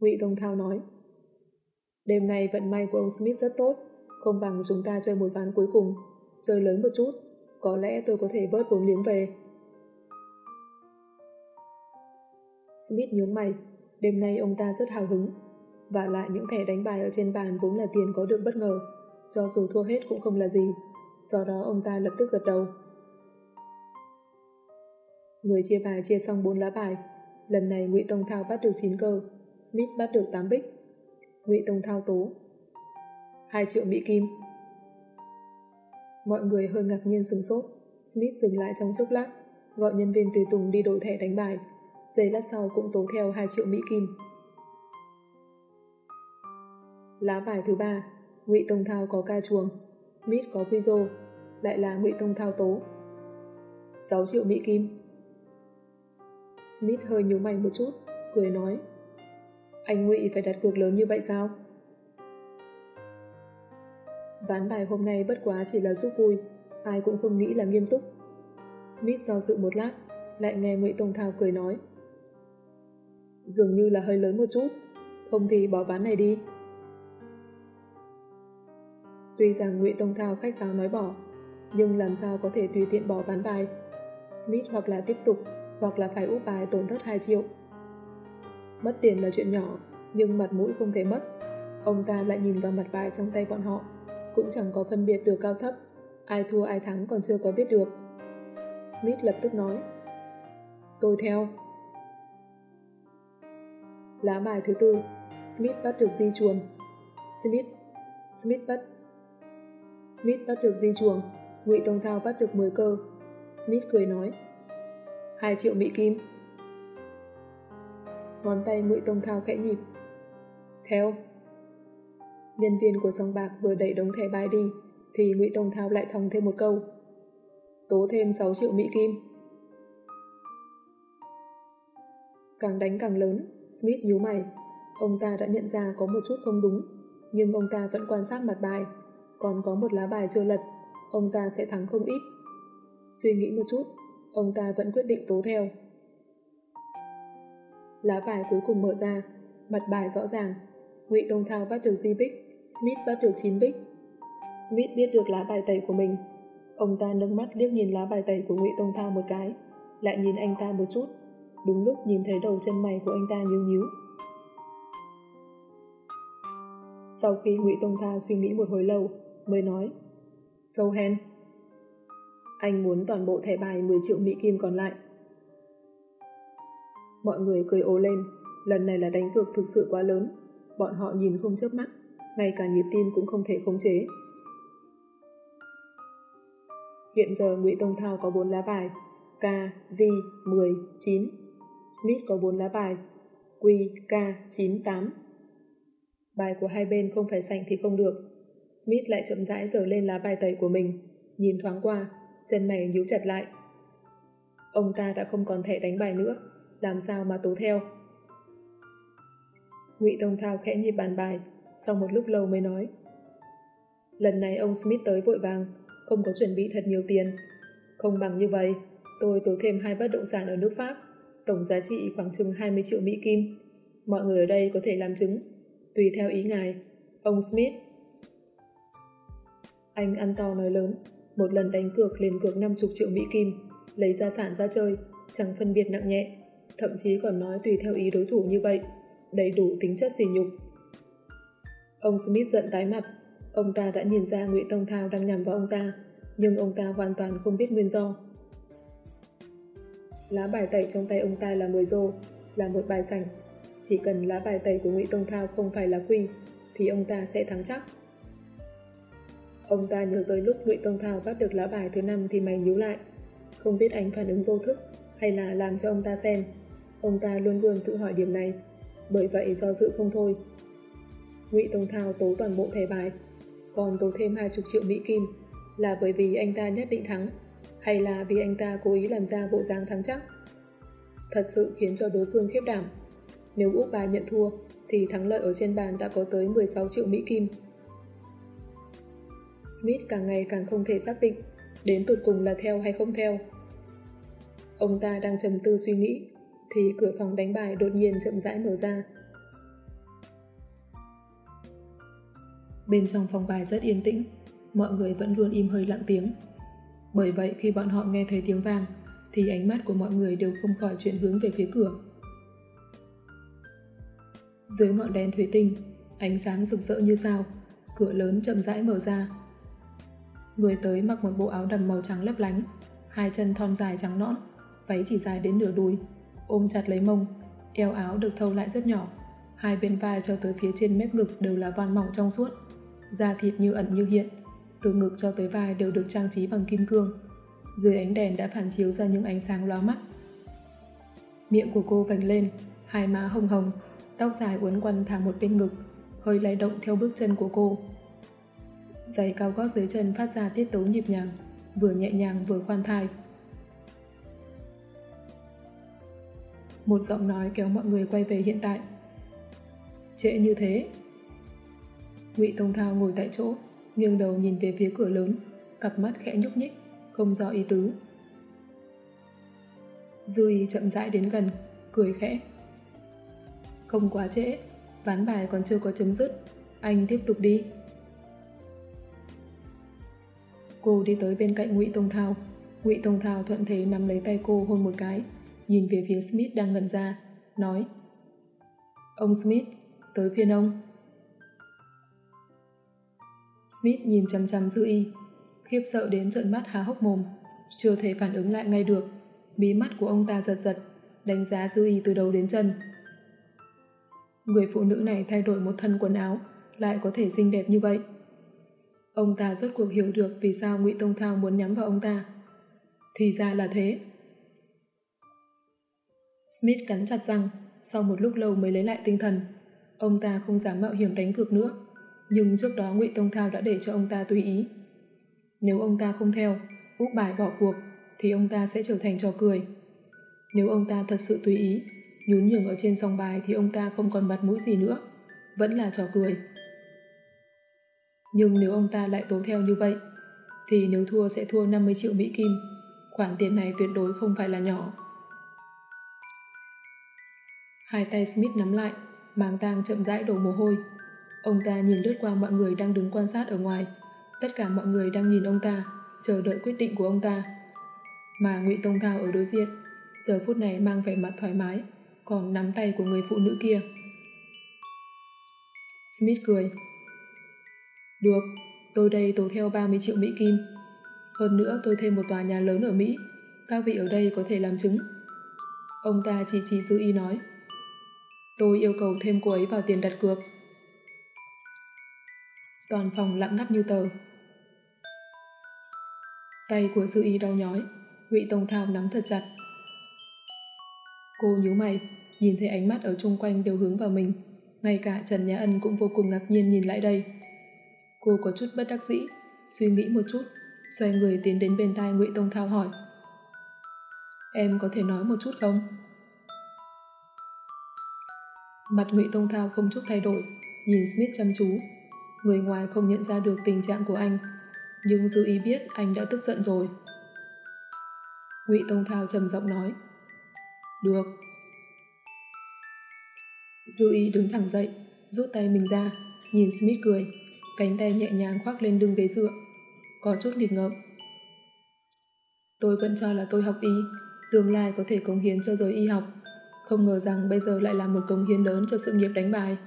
Speaker 1: Ngụy Tông Thao nói. Đêm nay vận may của ông Smith rất tốt, không bằng chúng ta chơi một ván cuối cùng, chơi lớn một chút, có lẽ tôi có thể bớt vốn liếng về. Smith nhướng mày, đêm nay ông ta rất hào hứng. Và lại những thẻ đánh bài ở trên bàn vốn là tiền có được bất ngờ, cho dù thua hết cũng không là gì. Do đó ông ta lập tức gật đầu. Người chia bài chia xong 4 lá bài. Lần này Ngụy Tông Thao bắt được 9 cơ, Smith bắt được 8 bích. Ngụy Tông Thao tố. 2 triệu Mỹ Kim. Mọi người hơi ngạc nhiên sừng sốt. Smith dừng lại trong chốc lát, gọi nhân viên tùy tùng đi đổi thẻ đánh bài giây lát sau cũng tố theo 2 triệu Mỹ Kim. Lá bài thứ ba, Ngụy Tông Thao có ca chuồng, Smith có quy rô, lại là Ngụy Tông Thao tố. 6 triệu Mỹ Kim. Smith hơi nhíu mày một chút, cười nói. Anh Ngụy phải đặt cược lớn như vậy sao? Ván bài hôm nay bất quá chỉ là giúp vui, ai cũng không nghĩ là nghiêm túc. Smith do dự một lát, lại nghe Ngụy Tông Thao cười nói dường như là hơi lớn một chút, không thì bỏ ván này đi. Tuy rằng nguyễn Tông Thao khách sáo nói bỏ, nhưng làm sao có thể tùy tiện bỏ ván bài. Smith hoặc là tiếp tục, hoặc là phải úp bài tổn thất 2 triệu. Mất tiền là chuyện nhỏ, nhưng mặt mũi không thể mất. Ông ta lại nhìn vào mặt bài trong tay bọn họ, cũng chẳng có phân biệt được cao thấp, ai thua ai thắng còn chưa có biết được. Smith lập tức nói, tôi theo. Lá bài thứ tư, Smith bắt được di chuồng. Smith, Smith bắt. Smith bắt được di chuồng, Ngụy Tông Thao bắt được 10 cơ. Smith cười nói, 2 triệu Mỹ Kim. Ngón tay Ngụy Tông Thao khẽ nhịp. Theo. Nhân viên của sòng bạc vừa đẩy đống thẻ bài đi, thì Ngụy Tông Thao lại thòng thêm một câu. Tố thêm 6 triệu Mỹ Kim. Càng đánh càng lớn, Smith nhíu mày. Ông ta đã nhận ra có một chút không đúng, nhưng ông ta vẫn quan sát mặt bài. Còn có một lá bài chưa lật, ông ta sẽ thắng không ít. Suy nghĩ một chút, ông ta vẫn quyết định tố theo. Lá bài cuối cùng mở ra, mặt bài rõ ràng. Ngụy Tông Thao bắt được di bích, Smith bắt được 9 bích. Smith biết được lá bài tẩy của mình. Ông ta nâng mắt liếc nhìn lá bài tẩy của Ngụy Tông Thao một cái, lại nhìn anh ta một chút, đúng lúc nhìn thấy đầu chân mày của anh ta nhíu nhíu. Sau khi Ngụy Tông Thao suy nghĩ một hồi lâu, mới nói Sâu hen Anh muốn toàn bộ thẻ bài 10 triệu Mỹ Kim còn lại. Mọi người cười ồ lên, lần này là đánh cược thực sự quá lớn, bọn họ nhìn không chớp mắt, ngay cả nhịp tim cũng không thể khống chế. Hiện giờ Ngụy Tông Thao có bốn lá bài, K, G, 10, 9. Smith có 4 lá bài. Q, K, 9, 8. Bài của hai bên không phải sành thì không được. Smith lại chậm rãi dở lên lá bài tẩy của mình, nhìn thoáng qua, chân mày nhíu chặt lại. Ông ta đã không còn thẻ đánh bài nữa, làm sao mà tố theo. Ngụy Tông Thao khẽ nhịp bàn bài, sau một lúc lâu mới nói. Lần này ông Smith tới vội vàng, không có chuẩn bị thật nhiều tiền. Không bằng như vậy, tôi tố thêm hai bất động sản ở nước Pháp, tổng giá trị khoảng chừng 20 triệu Mỹ Kim. Mọi người ở đây có thể làm chứng, tùy theo ý ngài. Ông Smith. Anh ăn to nói lớn, một lần đánh cược liền cược 50 triệu Mỹ Kim, lấy gia sản ra chơi, chẳng phân biệt nặng nhẹ, thậm chí còn nói tùy theo ý đối thủ như vậy, đầy đủ tính chất xỉ nhục. Ông Smith giận tái mặt, ông ta đã nhìn ra Ngụy Tông Thao đang nhằm vào ông ta, nhưng ông ta hoàn toàn không biết nguyên do. Lá bài tẩy trong tay ông ta là 10 rô, là một bài sành. Chỉ cần lá bài tẩy của Ngụy Tông Thao không phải là quy, thì ông ta sẽ thắng chắc. Ông ta nhớ tới lúc Ngụy Tông Thao bắt được lá bài thứ năm thì mày nhíu lại. Không biết anh phản ứng vô thức hay là làm cho ông ta xem. Ông ta luôn luôn tự hỏi điểm này, bởi vậy do dự không thôi. Ngụy Tông Thao tố toàn bộ thẻ bài, còn tố thêm 20 triệu Mỹ Kim là bởi vì anh ta nhất định thắng, hay là vì anh ta cố ý làm ra bộ dáng thắng chắc. Thật sự khiến cho đối phương khiếp đảm. Nếu Úc bà nhận thua, thì thắng lợi ở trên bàn đã có tới 16 triệu Mỹ Kim. Smith càng ngày càng không thể xác định đến tụt cùng là theo hay không theo. Ông ta đang trầm tư suy nghĩ, thì cửa phòng đánh bài đột nhiên chậm rãi mở ra. Bên trong phòng bài rất yên tĩnh, mọi người vẫn luôn im hơi lặng tiếng. Bởi vậy khi bọn họ nghe thấy tiếng vang, thì ánh mắt của mọi người đều không khỏi chuyển hướng về phía cửa. Dưới ngọn đèn thủy tinh, ánh sáng rực rỡ như sao, cửa lớn chậm rãi mở ra. Người tới mặc một bộ áo đầm màu trắng lấp lánh, hai chân thon dài trắng nõn, váy chỉ dài đến nửa đùi, ôm chặt lấy mông, eo áo được thâu lại rất nhỏ, hai bên vai cho tới phía trên mép ngực đều là van mỏng trong suốt, da thịt như ẩn như hiện, từ ngực cho tới vai đều được trang trí bằng kim cương. Dưới ánh đèn đã phản chiếu ra những ánh sáng lóa mắt. Miệng của cô vành lên, hai má hồng hồng, tóc dài uốn quanh thả một bên ngực, hơi lay động theo bước chân của cô. Giày cao gót dưới chân phát ra tiết tấu nhịp nhàng, vừa nhẹ nhàng vừa khoan thai. Một giọng nói kéo mọi người quay về hiện tại. Trễ như thế. Ngụy Tông Thao ngồi tại chỗ, nghiêng đầu nhìn về phía cửa lớn, cặp mắt khẽ nhúc nhích, không rõ ý tứ. Dư chậm rãi đến gần, cười khẽ. Không quá trễ, ván bài còn chưa có chấm dứt, anh tiếp tục đi. Cô đi tới bên cạnh Ngụy Tông Thao. Ngụy Tông Thao thuận thế nắm lấy tay cô hôn một cái, nhìn về phía Smith đang ngẩn ra, nói Ông Smith, tới phiên ông. Smith nhìn chăm chăm Dư Y, khiếp sợ đến trợn mắt há hốc mồm, chưa thể phản ứng lại ngay được. Bí mắt của ông ta giật giật, đánh giá Dư Y từ đầu đến chân. Người phụ nữ này thay đổi một thân quần áo, lại có thể xinh đẹp như vậy. Ông ta rốt cuộc hiểu được vì sao Ngụy Tông Thao muốn nhắm vào ông ta. Thì ra là thế. Smith cắn chặt răng, sau một lúc lâu mới lấy lại tinh thần. Ông ta không dám mạo hiểm đánh cược nữa, nhưng trước đó Ngụy Tông Thao đã để cho ông ta tùy ý. Nếu ông ta không theo, úp bài bỏ cuộc, thì ông ta sẽ trở thành trò cười. Nếu ông ta thật sự tùy ý, nhún nhường ở trên song bài thì ông ta không còn mặt mũi gì nữa, vẫn là trò cười. Nhưng nếu ông ta lại tố theo như vậy, thì nếu thua sẽ thua 50 triệu Mỹ Kim. Khoản tiền này tuyệt đối không phải là nhỏ. Hai tay Smith nắm lại, màng tang chậm rãi đổ mồ hôi. Ông ta nhìn lướt qua mọi người đang đứng quan sát ở ngoài. Tất cả mọi người đang nhìn ông ta, chờ đợi quyết định của ông ta. Mà Ngụy Tông Thao ở đối diện, giờ phút này mang vẻ mặt thoải mái, còn nắm tay của người phụ nữ kia. Smith cười. Được, tôi đây tố theo 30 triệu Mỹ Kim. Hơn nữa tôi thêm một tòa nhà lớn ở Mỹ, các vị ở đây có thể làm chứng. Ông ta chỉ chỉ dư y nói. Tôi yêu cầu thêm cô ấy vào tiền đặt cược. Toàn phòng lặng ngắt như tờ. Tay của dư y đau nhói, Ngụy Tông Thao nắm thật chặt. Cô nhíu mày, nhìn thấy ánh mắt ở chung quanh đều hướng vào mình. Ngay cả Trần Nhã Ân cũng vô cùng ngạc nhiên nhìn lại đây. Cô có chút bất đắc dĩ, suy nghĩ một chút, xoay người tiến đến bên tai Ngụy Tông Thao hỏi. Em có thể nói một chút không? Mặt Ngụy Tông Thao không chút thay đổi, nhìn Smith chăm chú. Người ngoài không nhận ra được tình trạng của anh, nhưng dư ý biết anh đã tức giận rồi. Ngụy Tông Thao trầm giọng nói. Được. Dư ý đứng thẳng dậy, rút tay mình ra, nhìn Smith cười, cánh tay nhẹ nhàng khoác lên lưng ghế dựa, có chút nghịch ngợm. Tôi vẫn cho là tôi học y, tương lai có thể cống hiến cho giới y học, không ngờ rằng bây giờ lại là một cống hiến lớn cho sự nghiệp đánh bài.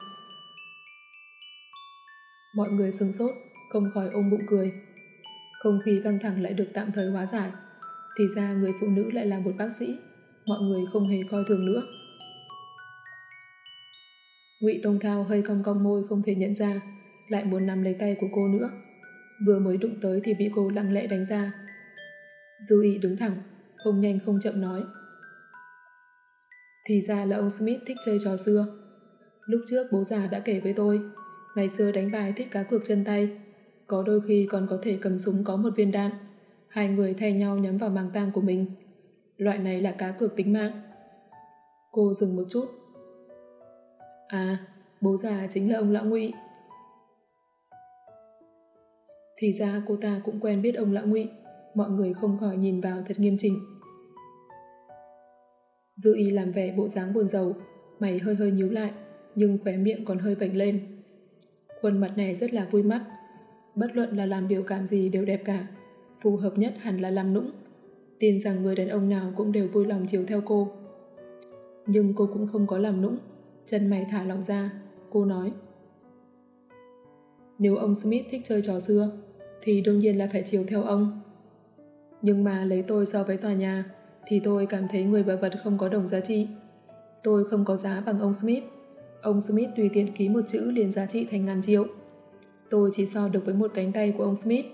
Speaker 1: Mọi người sừng sốt, không khỏi ôm bụng cười. Không khí căng thẳng lại được tạm thời hóa giải. Thì ra người phụ nữ lại là một bác sĩ, mọi người không hề coi thường nữa. Ngụy Tông Thao hơi cong cong môi không thể nhận ra, lại muốn nắm lấy tay của cô nữa. Vừa mới đụng tới thì bị cô lặng lẽ đánh ra. Dư ý đứng thẳng, không nhanh không chậm nói. Thì ra là ông Smith thích chơi trò xưa. Lúc trước bố già đã kể với tôi, ngày xưa đánh bài thích cá cược chân tay, có đôi khi còn có thể cầm súng có một viên đạn. Hai người thay nhau nhắm vào màng tang của mình. Loại này là cá cược tính mạng. Cô dừng một chút. À, bố già chính là ông Lão Ngụy. Thì ra cô ta cũng quen biết ông Lão Ngụy, mọi người không khỏi nhìn vào thật nghiêm chỉnh. Dư y làm vẻ bộ dáng buồn rầu, mày hơi hơi nhíu lại, nhưng khóe miệng còn hơi vảnh lên. Khuôn mặt này rất là vui mắt, bất luận là làm biểu cảm gì đều đẹp cả, phù hợp nhất hẳn là làm nũng. Tin rằng người đàn ông nào cũng đều vui lòng chiều theo cô. Nhưng cô cũng không có làm nũng, chân mày thả lỏng ra, cô nói. Nếu ông Smith thích chơi trò xưa, thì đương nhiên là phải chiều theo ông. Nhưng mà lấy tôi so với tòa nhà, thì tôi cảm thấy người và vật không có đồng giá trị. Tôi không có giá bằng ông Smith. Ông Smith tùy tiện ký một chữ liền giá trị thành ngàn triệu. Tôi chỉ so được với một cánh tay của ông Smith.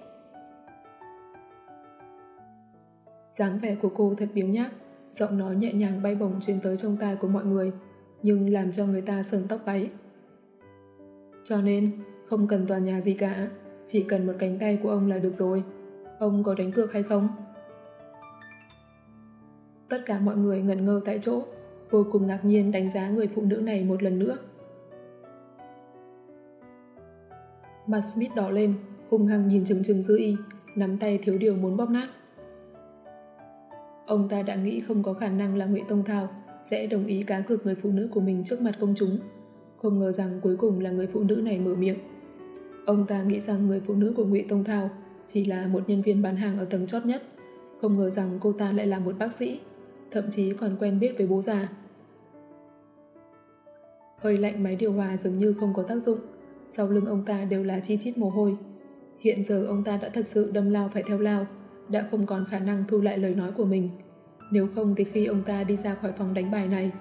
Speaker 1: dáng vẻ của cô thật biếng nhác, giọng nói nhẹ nhàng bay bổng truyền tới trong tai của mọi người, nhưng làm cho người ta sờn tóc gáy. Cho nên, không cần tòa nhà gì cả, chỉ cần một cánh tay của ông là được rồi. Ông có đánh cược hay không? Tất cả mọi người ngẩn ngơ tại chỗ, vô cùng ngạc nhiên đánh giá người phụ nữ này một lần nữa. Mặt Smith đỏ lên, hung hăng nhìn chừng chừng dư y, nắm tay thiếu điều muốn bóp nát. Ông ta đã nghĩ không có khả năng là Ngụy Tông Thao sẽ đồng ý cá cược người phụ nữ của mình trước mặt công chúng. Không ngờ rằng cuối cùng là người phụ nữ này mở miệng. Ông ta nghĩ rằng người phụ nữ của Ngụy Tông Thao chỉ là một nhân viên bán hàng ở tầng chót nhất. Không ngờ rằng cô ta lại là một bác sĩ thậm chí còn quen biết với bố già. Hơi lạnh máy điều hòa dường như không có tác dụng, sau lưng ông ta đều là chi chít mồ hôi. Hiện giờ ông ta đã thật sự đâm lao phải theo lao, đã không còn khả năng thu lại lời nói của mình. Nếu không thì khi ông ta đi ra khỏi phòng đánh bài này,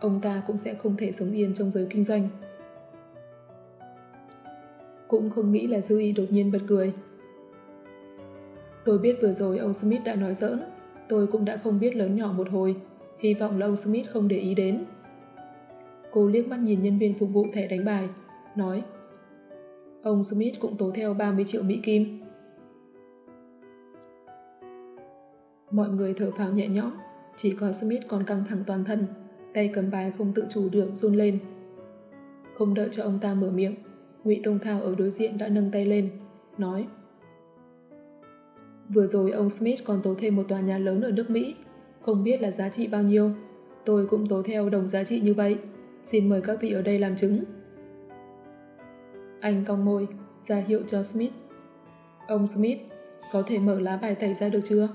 Speaker 1: ông ta cũng sẽ không thể sống yên trong giới kinh doanh. Cũng không nghĩ là Dư Y đột nhiên bật cười. Tôi biết vừa rồi ông Smith đã nói giỡn, tôi cũng đã không biết lớn nhỏ một hồi, hy vọng là ông Smith không để ý đến. Cô liếc mắt nhìn nhân viên phục vụ thẻ đánh bài, nói Ông Smith cũng tố theo 30 triệu Mỹ Kim. Mọi người thở phào nhẹ nhõm, chỉ có Smith còn căng thẳng toàn thân, tay cầm bài không tự chủ được run lên. Không đợi cho ông ta mở miệng, Ngụy Tông Thao ở đối diện đã nâng tay lên, nói Vừa rồi ông Smith còn tố thêm một tòa nhà lớn ở nước Mỹ, không biết là giá trị bao nhiêu. Tôi cũng tố theo đồng giá trị như vậy. Xin mời các vị ở đây làm chứng. Anh cong môi, ra hiệu cho Smith. Ông Smith, có thể mở lá bài tẩy ra được chưa?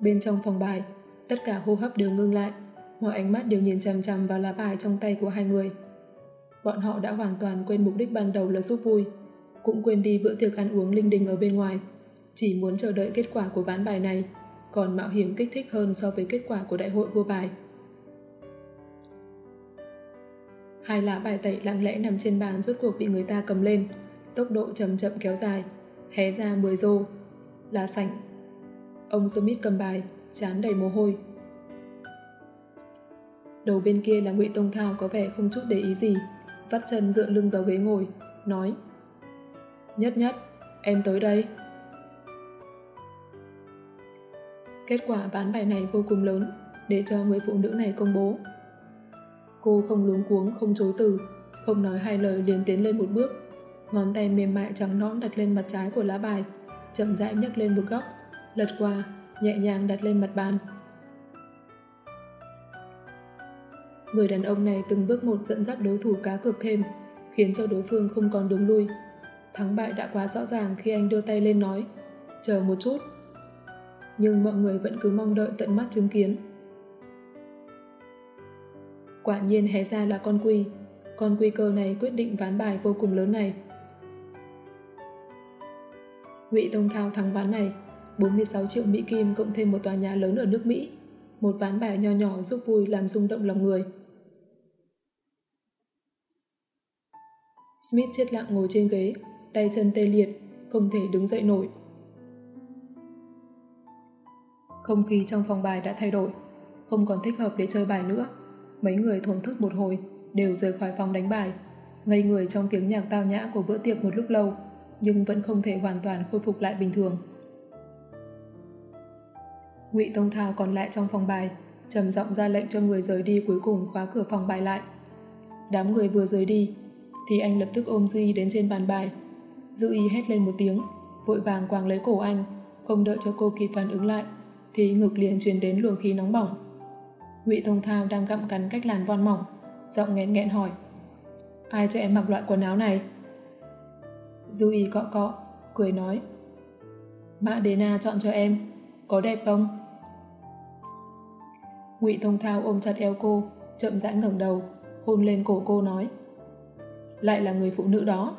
Speaker 1: Bên trong phòng bài, tất cả hô hấp đều ngưng lại, mọi ánh mắt đều nhìn chằm chằm vào lá bài trong tay của hai người. Bọn họ đã hoàn toàn quên mục đích ban đầu là giúp vui, cũng quên đi bữa tiệc ăn uống linh đình ở bên ngoài, chỉ muốn chờ đợi kết quả của ván bài này, còn mạo hiểm kích thích hơn so với kết quả của đại hội vua bài. Hai lá bài tẩy lặng lẽ nằm trên bàn rốt cuộc bị người ta cầm lên, tốc độ chậm chậm kéo dài, hé ra 10 rô. lá sảnh. Ông Smith cầm bài, chán đầy mồ hôi. Đầu bên kia là Ngụy Tông Thao có vẻ không chút để ý gì, vắt chân dựa lưng vào ghế ngồi, nói Nhất nhất, em tới đây. Kết quả bán bài này vô cùng lớn để cho người phụ nữ này công bố. Cô không luống cuống, không chối từ, không nói hai lời liền tiến lên một bước. Ngón tay mềm mại trắng nõn đặt lên mặt trái của lá bài, chậm rãi nhấc lên một góc, lật qua, nhẹ nhàng đặt lên mặt bàn. Người đàn ông này từng bước một dẫn dắt đối thủ cá cược thêm, khiến cho đối phương không còn đường lui. Thắng bại đã quá rõ ràng khi anh đưa tay lên nói, chờ một chút. Nhưng mọi người vẫn cứ mong đợi tận mắt chứng kiến. Quả nhiên hé ra là con quy, con quy cơ này quyết định ván bài vô cùng lớn này. Ngụy Tông Thao thắng ván này, 46 triệu Mỹ Kim cộng thêm một tòa nhà lớn ở nước Mỹ, một ván bài nho nhỏ giúp vui làm rung động lòng người. Smith chết lặng ngồi trên ghế, tay chân tê liệt, không thể đứng dậy nổi. Không khí trong phòng bài đã thay đổi, không còn thích hợp để chơi bài nữa. Mấy người thổn thức một hồi, đều rời khỏi phòng đánh bài, ngây người trong tiếng nhạc tao nhã của bữa tiệc một lúc lâu, nhưng vẫn không thể hoàn toàn khôi phục lại bình thường. Ngụy Tông Thao còn lại trong phòng bài, trầm giọng ra lệnh cho người rời đi cuối cùng khóa cửa phòng bài lại. Đám người vừa rời đi, thì anh lập tức ôm Duy đến trên bàn bài. Dư y hét lên một tiếng, vội vàng quàng lấy cổ anh, không đợi cho cô kịp phản ứng lại, thì ngực liền truyền đến luồng khí nóng bỏng. Ngụy Thông Thao đang gặm cắn cách làn von mỏng, giọng nghẹn nghẹn hỏi. Ai cho em mặc loại quần áo này? Dư y cọ cọ, cười nói. Mã Đế Na chọn cho em, có đẹp không? Ngụy Thông Thao ôm chặt eo cô, chậm rãi ngẩng đầu, hôn lên cổ cô nói. Lại là người phụ nữ đó.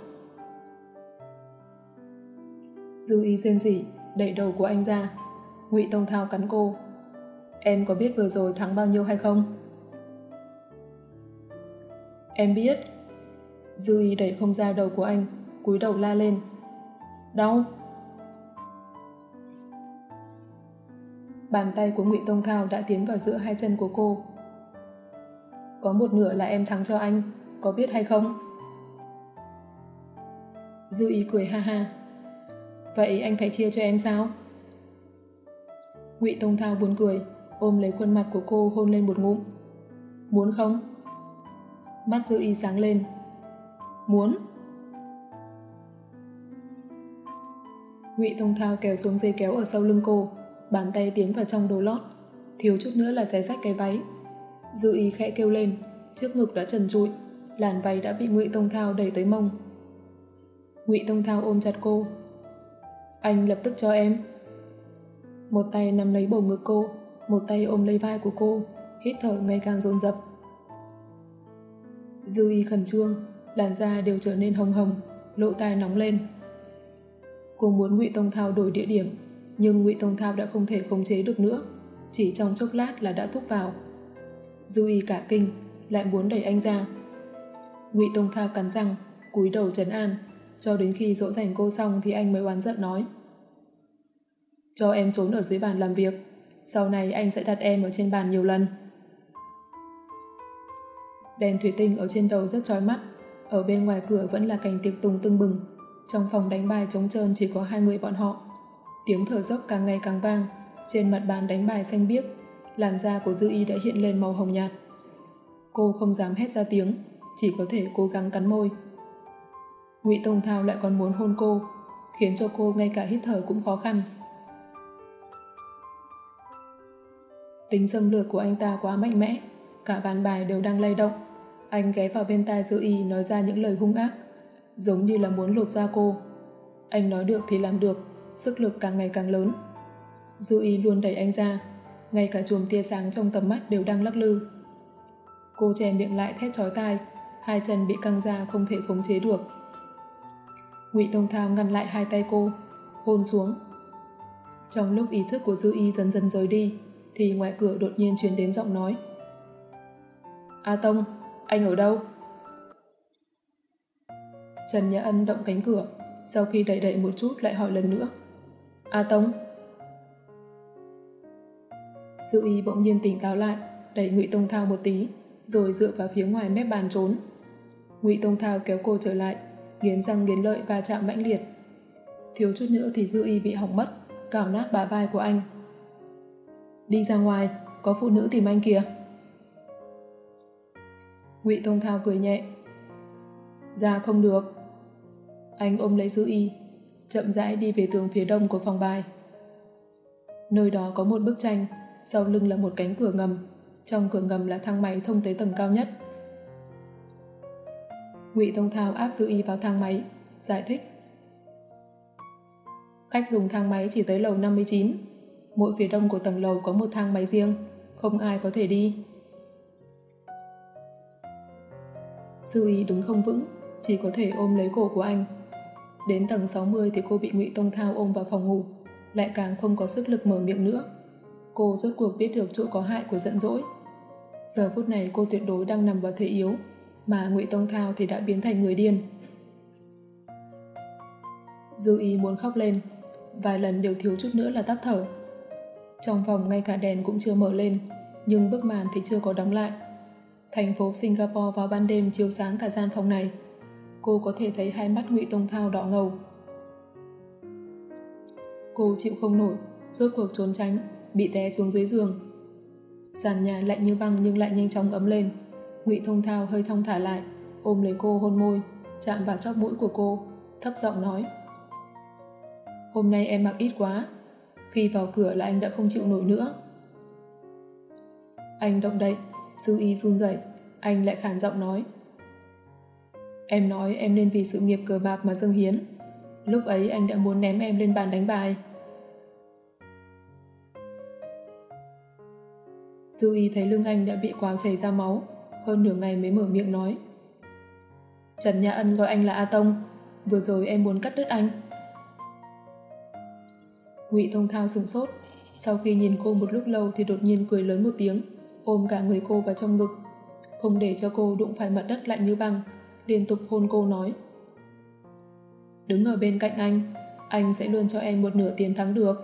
Speaker 1: Dư y rên rỉ, đẩy đầu của anh ra. Ngụy Tông Thao cắn cô. Em có biết vừa rồi thắng bao nhiêu hay không? Em biết. Dư y đẩy không ra đầu của anh, cúi đầu la lên. Đau. Bàn tay của Ngụy Tông Thao đã tiến vào giữa hai chân của cô. Có một nửa là em thắng cho anh, có biết hay không? Dư ý cười ha ha. Vậy anh phải chia cho em sao? Ngụy Tông Thao buồn cười, ôm lấy khuôn mặt của cô hôn lên một ngụm. Muốn không? Mắt dư y sáng lên. Muốn. Ngụy Tông Thao kéo xuống dây kéo ở sau lưng cô, bàn tay tiến vào trong đồ lót, thiếu chút nữa là xé rách cái váy. Dư ý khẽ kêu lên, trước ngực đã trần trụi, làn váy đã bị Ngụy Tông Thao đẩy tới mông. Ngụy Tông Thao ôm chặt cô. Anh lập tức cho em. Một tay nắm lấy bầu ngực cô, một tay ôm lấy vai của cô, hít thở ngày càng dồn dập. Dư y khẩn trương, làn da đều trở nên hồng hồng, lộ tai nóng lên. Cô muốn Ngụy Tông Thao đổi địa điểm, nhưng Ngụy Tông Thao đã không thể khống chế được nữa, chỉ trong chốc lát là đã thúc vào. Dư y cả kinh, lại muốn đẩy anh ra. Ngụy Tông Thao cắn răng, cúi đầu trấn an, cho đến khi dỗ dành cô xong thì anh mới oán giận nói. Cho em trốn ở dưới bàn làm việc, sau này anh sẽ đặt em ở trên bàn nhiều lần. Đèn thủy tinh ở trên đầu rất chói mắt, ở bên ngoài cửa vẫn là cảnh tiệc tùng tưng bừng. Trong phòng đánh bài trống trơn chỉ có hai người bọn họ. Tiếng thở dốc càng ngày càng vang, trên mặt bàn đánh bài xanh biếc, làn da của Dư Y đã hiện lên màu hồng nhạt. Cô không dám hét ra tiếng, chỉ có thể cố gắng cắn môi. Ngụy Tông Thao lại còn muốn hôn cô, khiến cho cô ngay cả hít thở cũng khó khăn. Tính xâm lược của anh ta quá mạnh mẽ, cả bàn bài đều đang lay động. Anh ghé vào bên tai Dư Y nói ra những lời hung ác, giống như là muốn lột ra cô. Anh nói được thì làm được, sức lực càng ngày càng lớn. Dư Y luôn đẩy anh ra, ngay cả chùm tia sáng trong tầm mắt đều đang lắc lư. Cô che miệng lại thét chói tai, hai chân bị căng ra không thể khống chế được. Ngụy Tông Thao ngăn lại hai tay cô, hôn xuống. Trong lúc ý thức của Dư Y dần dần rời đi, thì ngoài cửa đột nhiên truyền đến giọng nói. A Tông, anh ở đâu? Trần Nhã Ân động cánh cửa, sau khi đẩy đẩy một chút lại hỏi lần nữa. A Tông. Dư y bỗng nhiên tỉnh táo lại, đẩy Ngụy Tông Thao một tí, rồi dựa vào phía ngoài mép bàn trốn. Ngụy Tông Thao kéo cô trở lại, nghiến răng nghiến lợi và chạm mãnh liệt. Thiếu chút nữa thì Dư y bị hỏng mất, cào nát bả vai của anh. Đi ra ngoài, có phụ nữ tìm anh kìa. Ngụy Tông Thao cười nhẹ. Ra không được. Anh ôm lấy Dư y, chậm rãi đi về tường phía đông của phòng bài. Nơi đó có một bức tranh, sau lưng là một cánh cửa ngầm, trong cửa ngầm là thang máy thông tới tầng cao nhất. Ngụy Tông Thao áp Dư Y vào thang máy, giải thích. Khách dùng thang máy chỉ tới lầu 59. Mỗi phía đông của tầng lầu có một thang máy riêng, không ai có thể đi. Dư Y đứng không vững, chỉ có thể ôm lấy cổ của anh. Đến tầng 60 thì cô bị Ngụy Tông Thao ôm vào phòng ngủ, lại càng không có sức lực mở miệng nữa. Cô rốt cuộc biết được chỗ có hại của giận dỗi. Giờ phút này cô tuyệt đối đang nằm vào thế yếu, mà Ngụy Tông Thao thì đã biến thành người điên. Dư ý muốn khóc lên, vài lần đều thiếu chút nữa là tắt thở. Trong phòng ngay cả đèn cũng chưa mở lên, nhưng bức màn thì chưa có đóng lại. Thành phố Singapore vào ban đêm chiếu sáng cả gian phòng này. Cô có thể thấy hai mắt Ngụy Tông Thao đỏ ngầu. Cô chịu không nổi, rốt cuộc trốn tránh, bị té xuống dưới giường. Sàn nhà lạnh như băng nhưng lại nhanh chóng ấm lên. Ngụy Thông Thao hơi thong thả lại, ôm lấy cô hôn môi, chạm vào chóp mũi của cô, thấp giọng nói. Hôm nay em mặc ít quá, khi vào cửa là anh đã không chịu nổi nữa. Anh động đậy, sư y run rẩy, anh lại khản giọng nói. Em nói em nên vì sự nghiệp cờ bạc mà dâng hiến. Lúc ấy anh đã muốn ném em lên bàn đánh bài. Dư y thấy lưng anh đã bị quào chảy ra máu, hơn nửa ngày mới mở miệng nói. Trần Nhã Ân gọi anh là A Tông, vừa rồi em muốn cắt đứt anh. Ngụy Thông Thao sừng sốt, sau khi nhìn cô một lúc lâu thì đột nhiên cười lớn một tiếng, ôm cả người cô vào trong ngực, không để cho cô đụng phải mặt đất lạnh như băng, liên tục hôn cô nói. Đứng ở bên cạnh anh, anh sẽ luôn cho em một nửa tiền thắng được.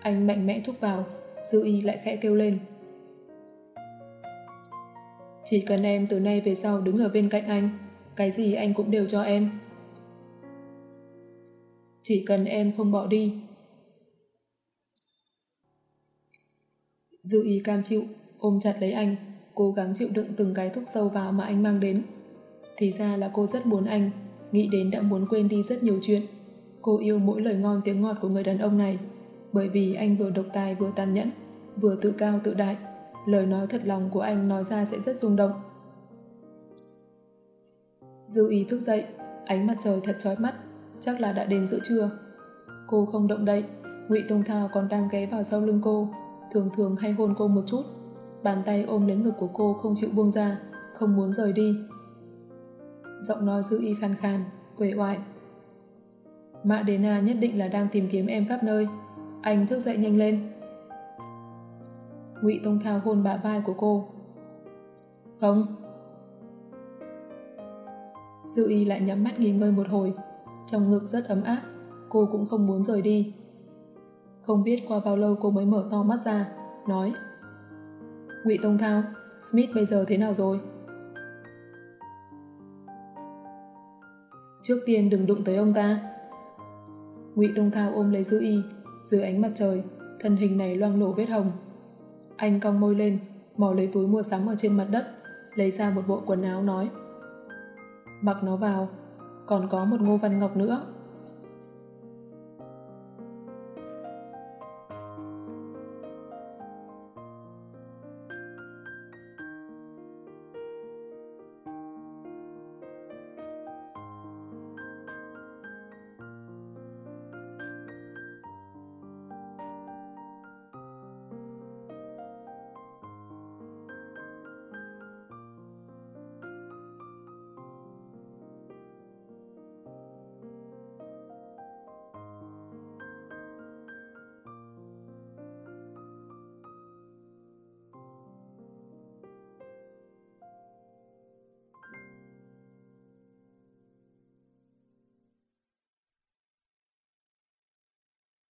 Speaker 1: Anh mạnh mẽ thúc vào, Dư Y lại khẽ kêu lên. Chỉ cần em từ nay về sau đứng ở bên cạnh anh, cái gì anh cũng đều cho em. Chỉ cần em không bỏ đi. Dư ý cam chịu, ôm chặt lấy anh, cố gắng chịu đựng từng cái thuốc sâu vào mà anh mang đến. Thì ra là cô rất muốn anh, nghĩ đến đã muốn quên đi rất nhiều chuyện. Cô yêu mỗi lời ngon tiếng ngọt của người đàn ông này, bởi vì anh vừa độc tài vừa tàn nhẫn, vừa tự cao tự đại lời nói thật lòng của anh nói ra sẽ rất rung động. Dư ý thức dậy, ánh mặt trời thật chói mắt, chắc là đã đến giữa trưa. Cô không động đậy, Ngụy Tông Thao còn đang ghé vào sau lưng cô, thường thường hay hôn cô một chút. Bàn tay ôm lấy ngực của cô không chịu buông ra, không muốn rời đi. Giọng nói dư y khàn khàn, uể oải. Mạ Đế Na nhất định là đang tìm kiếm em khắp nơi. Anh thức dậy nhanh lên. Ngụy Tông Thao hôn bả vai của cô. Không. Dư y lại nhắm mắt nghỉ ngơi một hồi. Trong ngực rất ấm áp, cô cũng không muốn rời đi. Không biết qua bao lâu cô mới mở to mắt ra, nói Ngụy Tông Thao, Smith bây giờ thế nào rồi? Trước tiên đừng đụng tới ông ta. Ngụy Tông Thao ôm lấy Dư Y, dưới ánh mặt trời, thân hình này loang lổ vết hồng. Anh cong môi lên, mò lấy túi mua sắm ở trên mặt đất, lấy ra một bộ quần áo nói. Mặc nó vào, còn có một ngô văn ngọc nữa.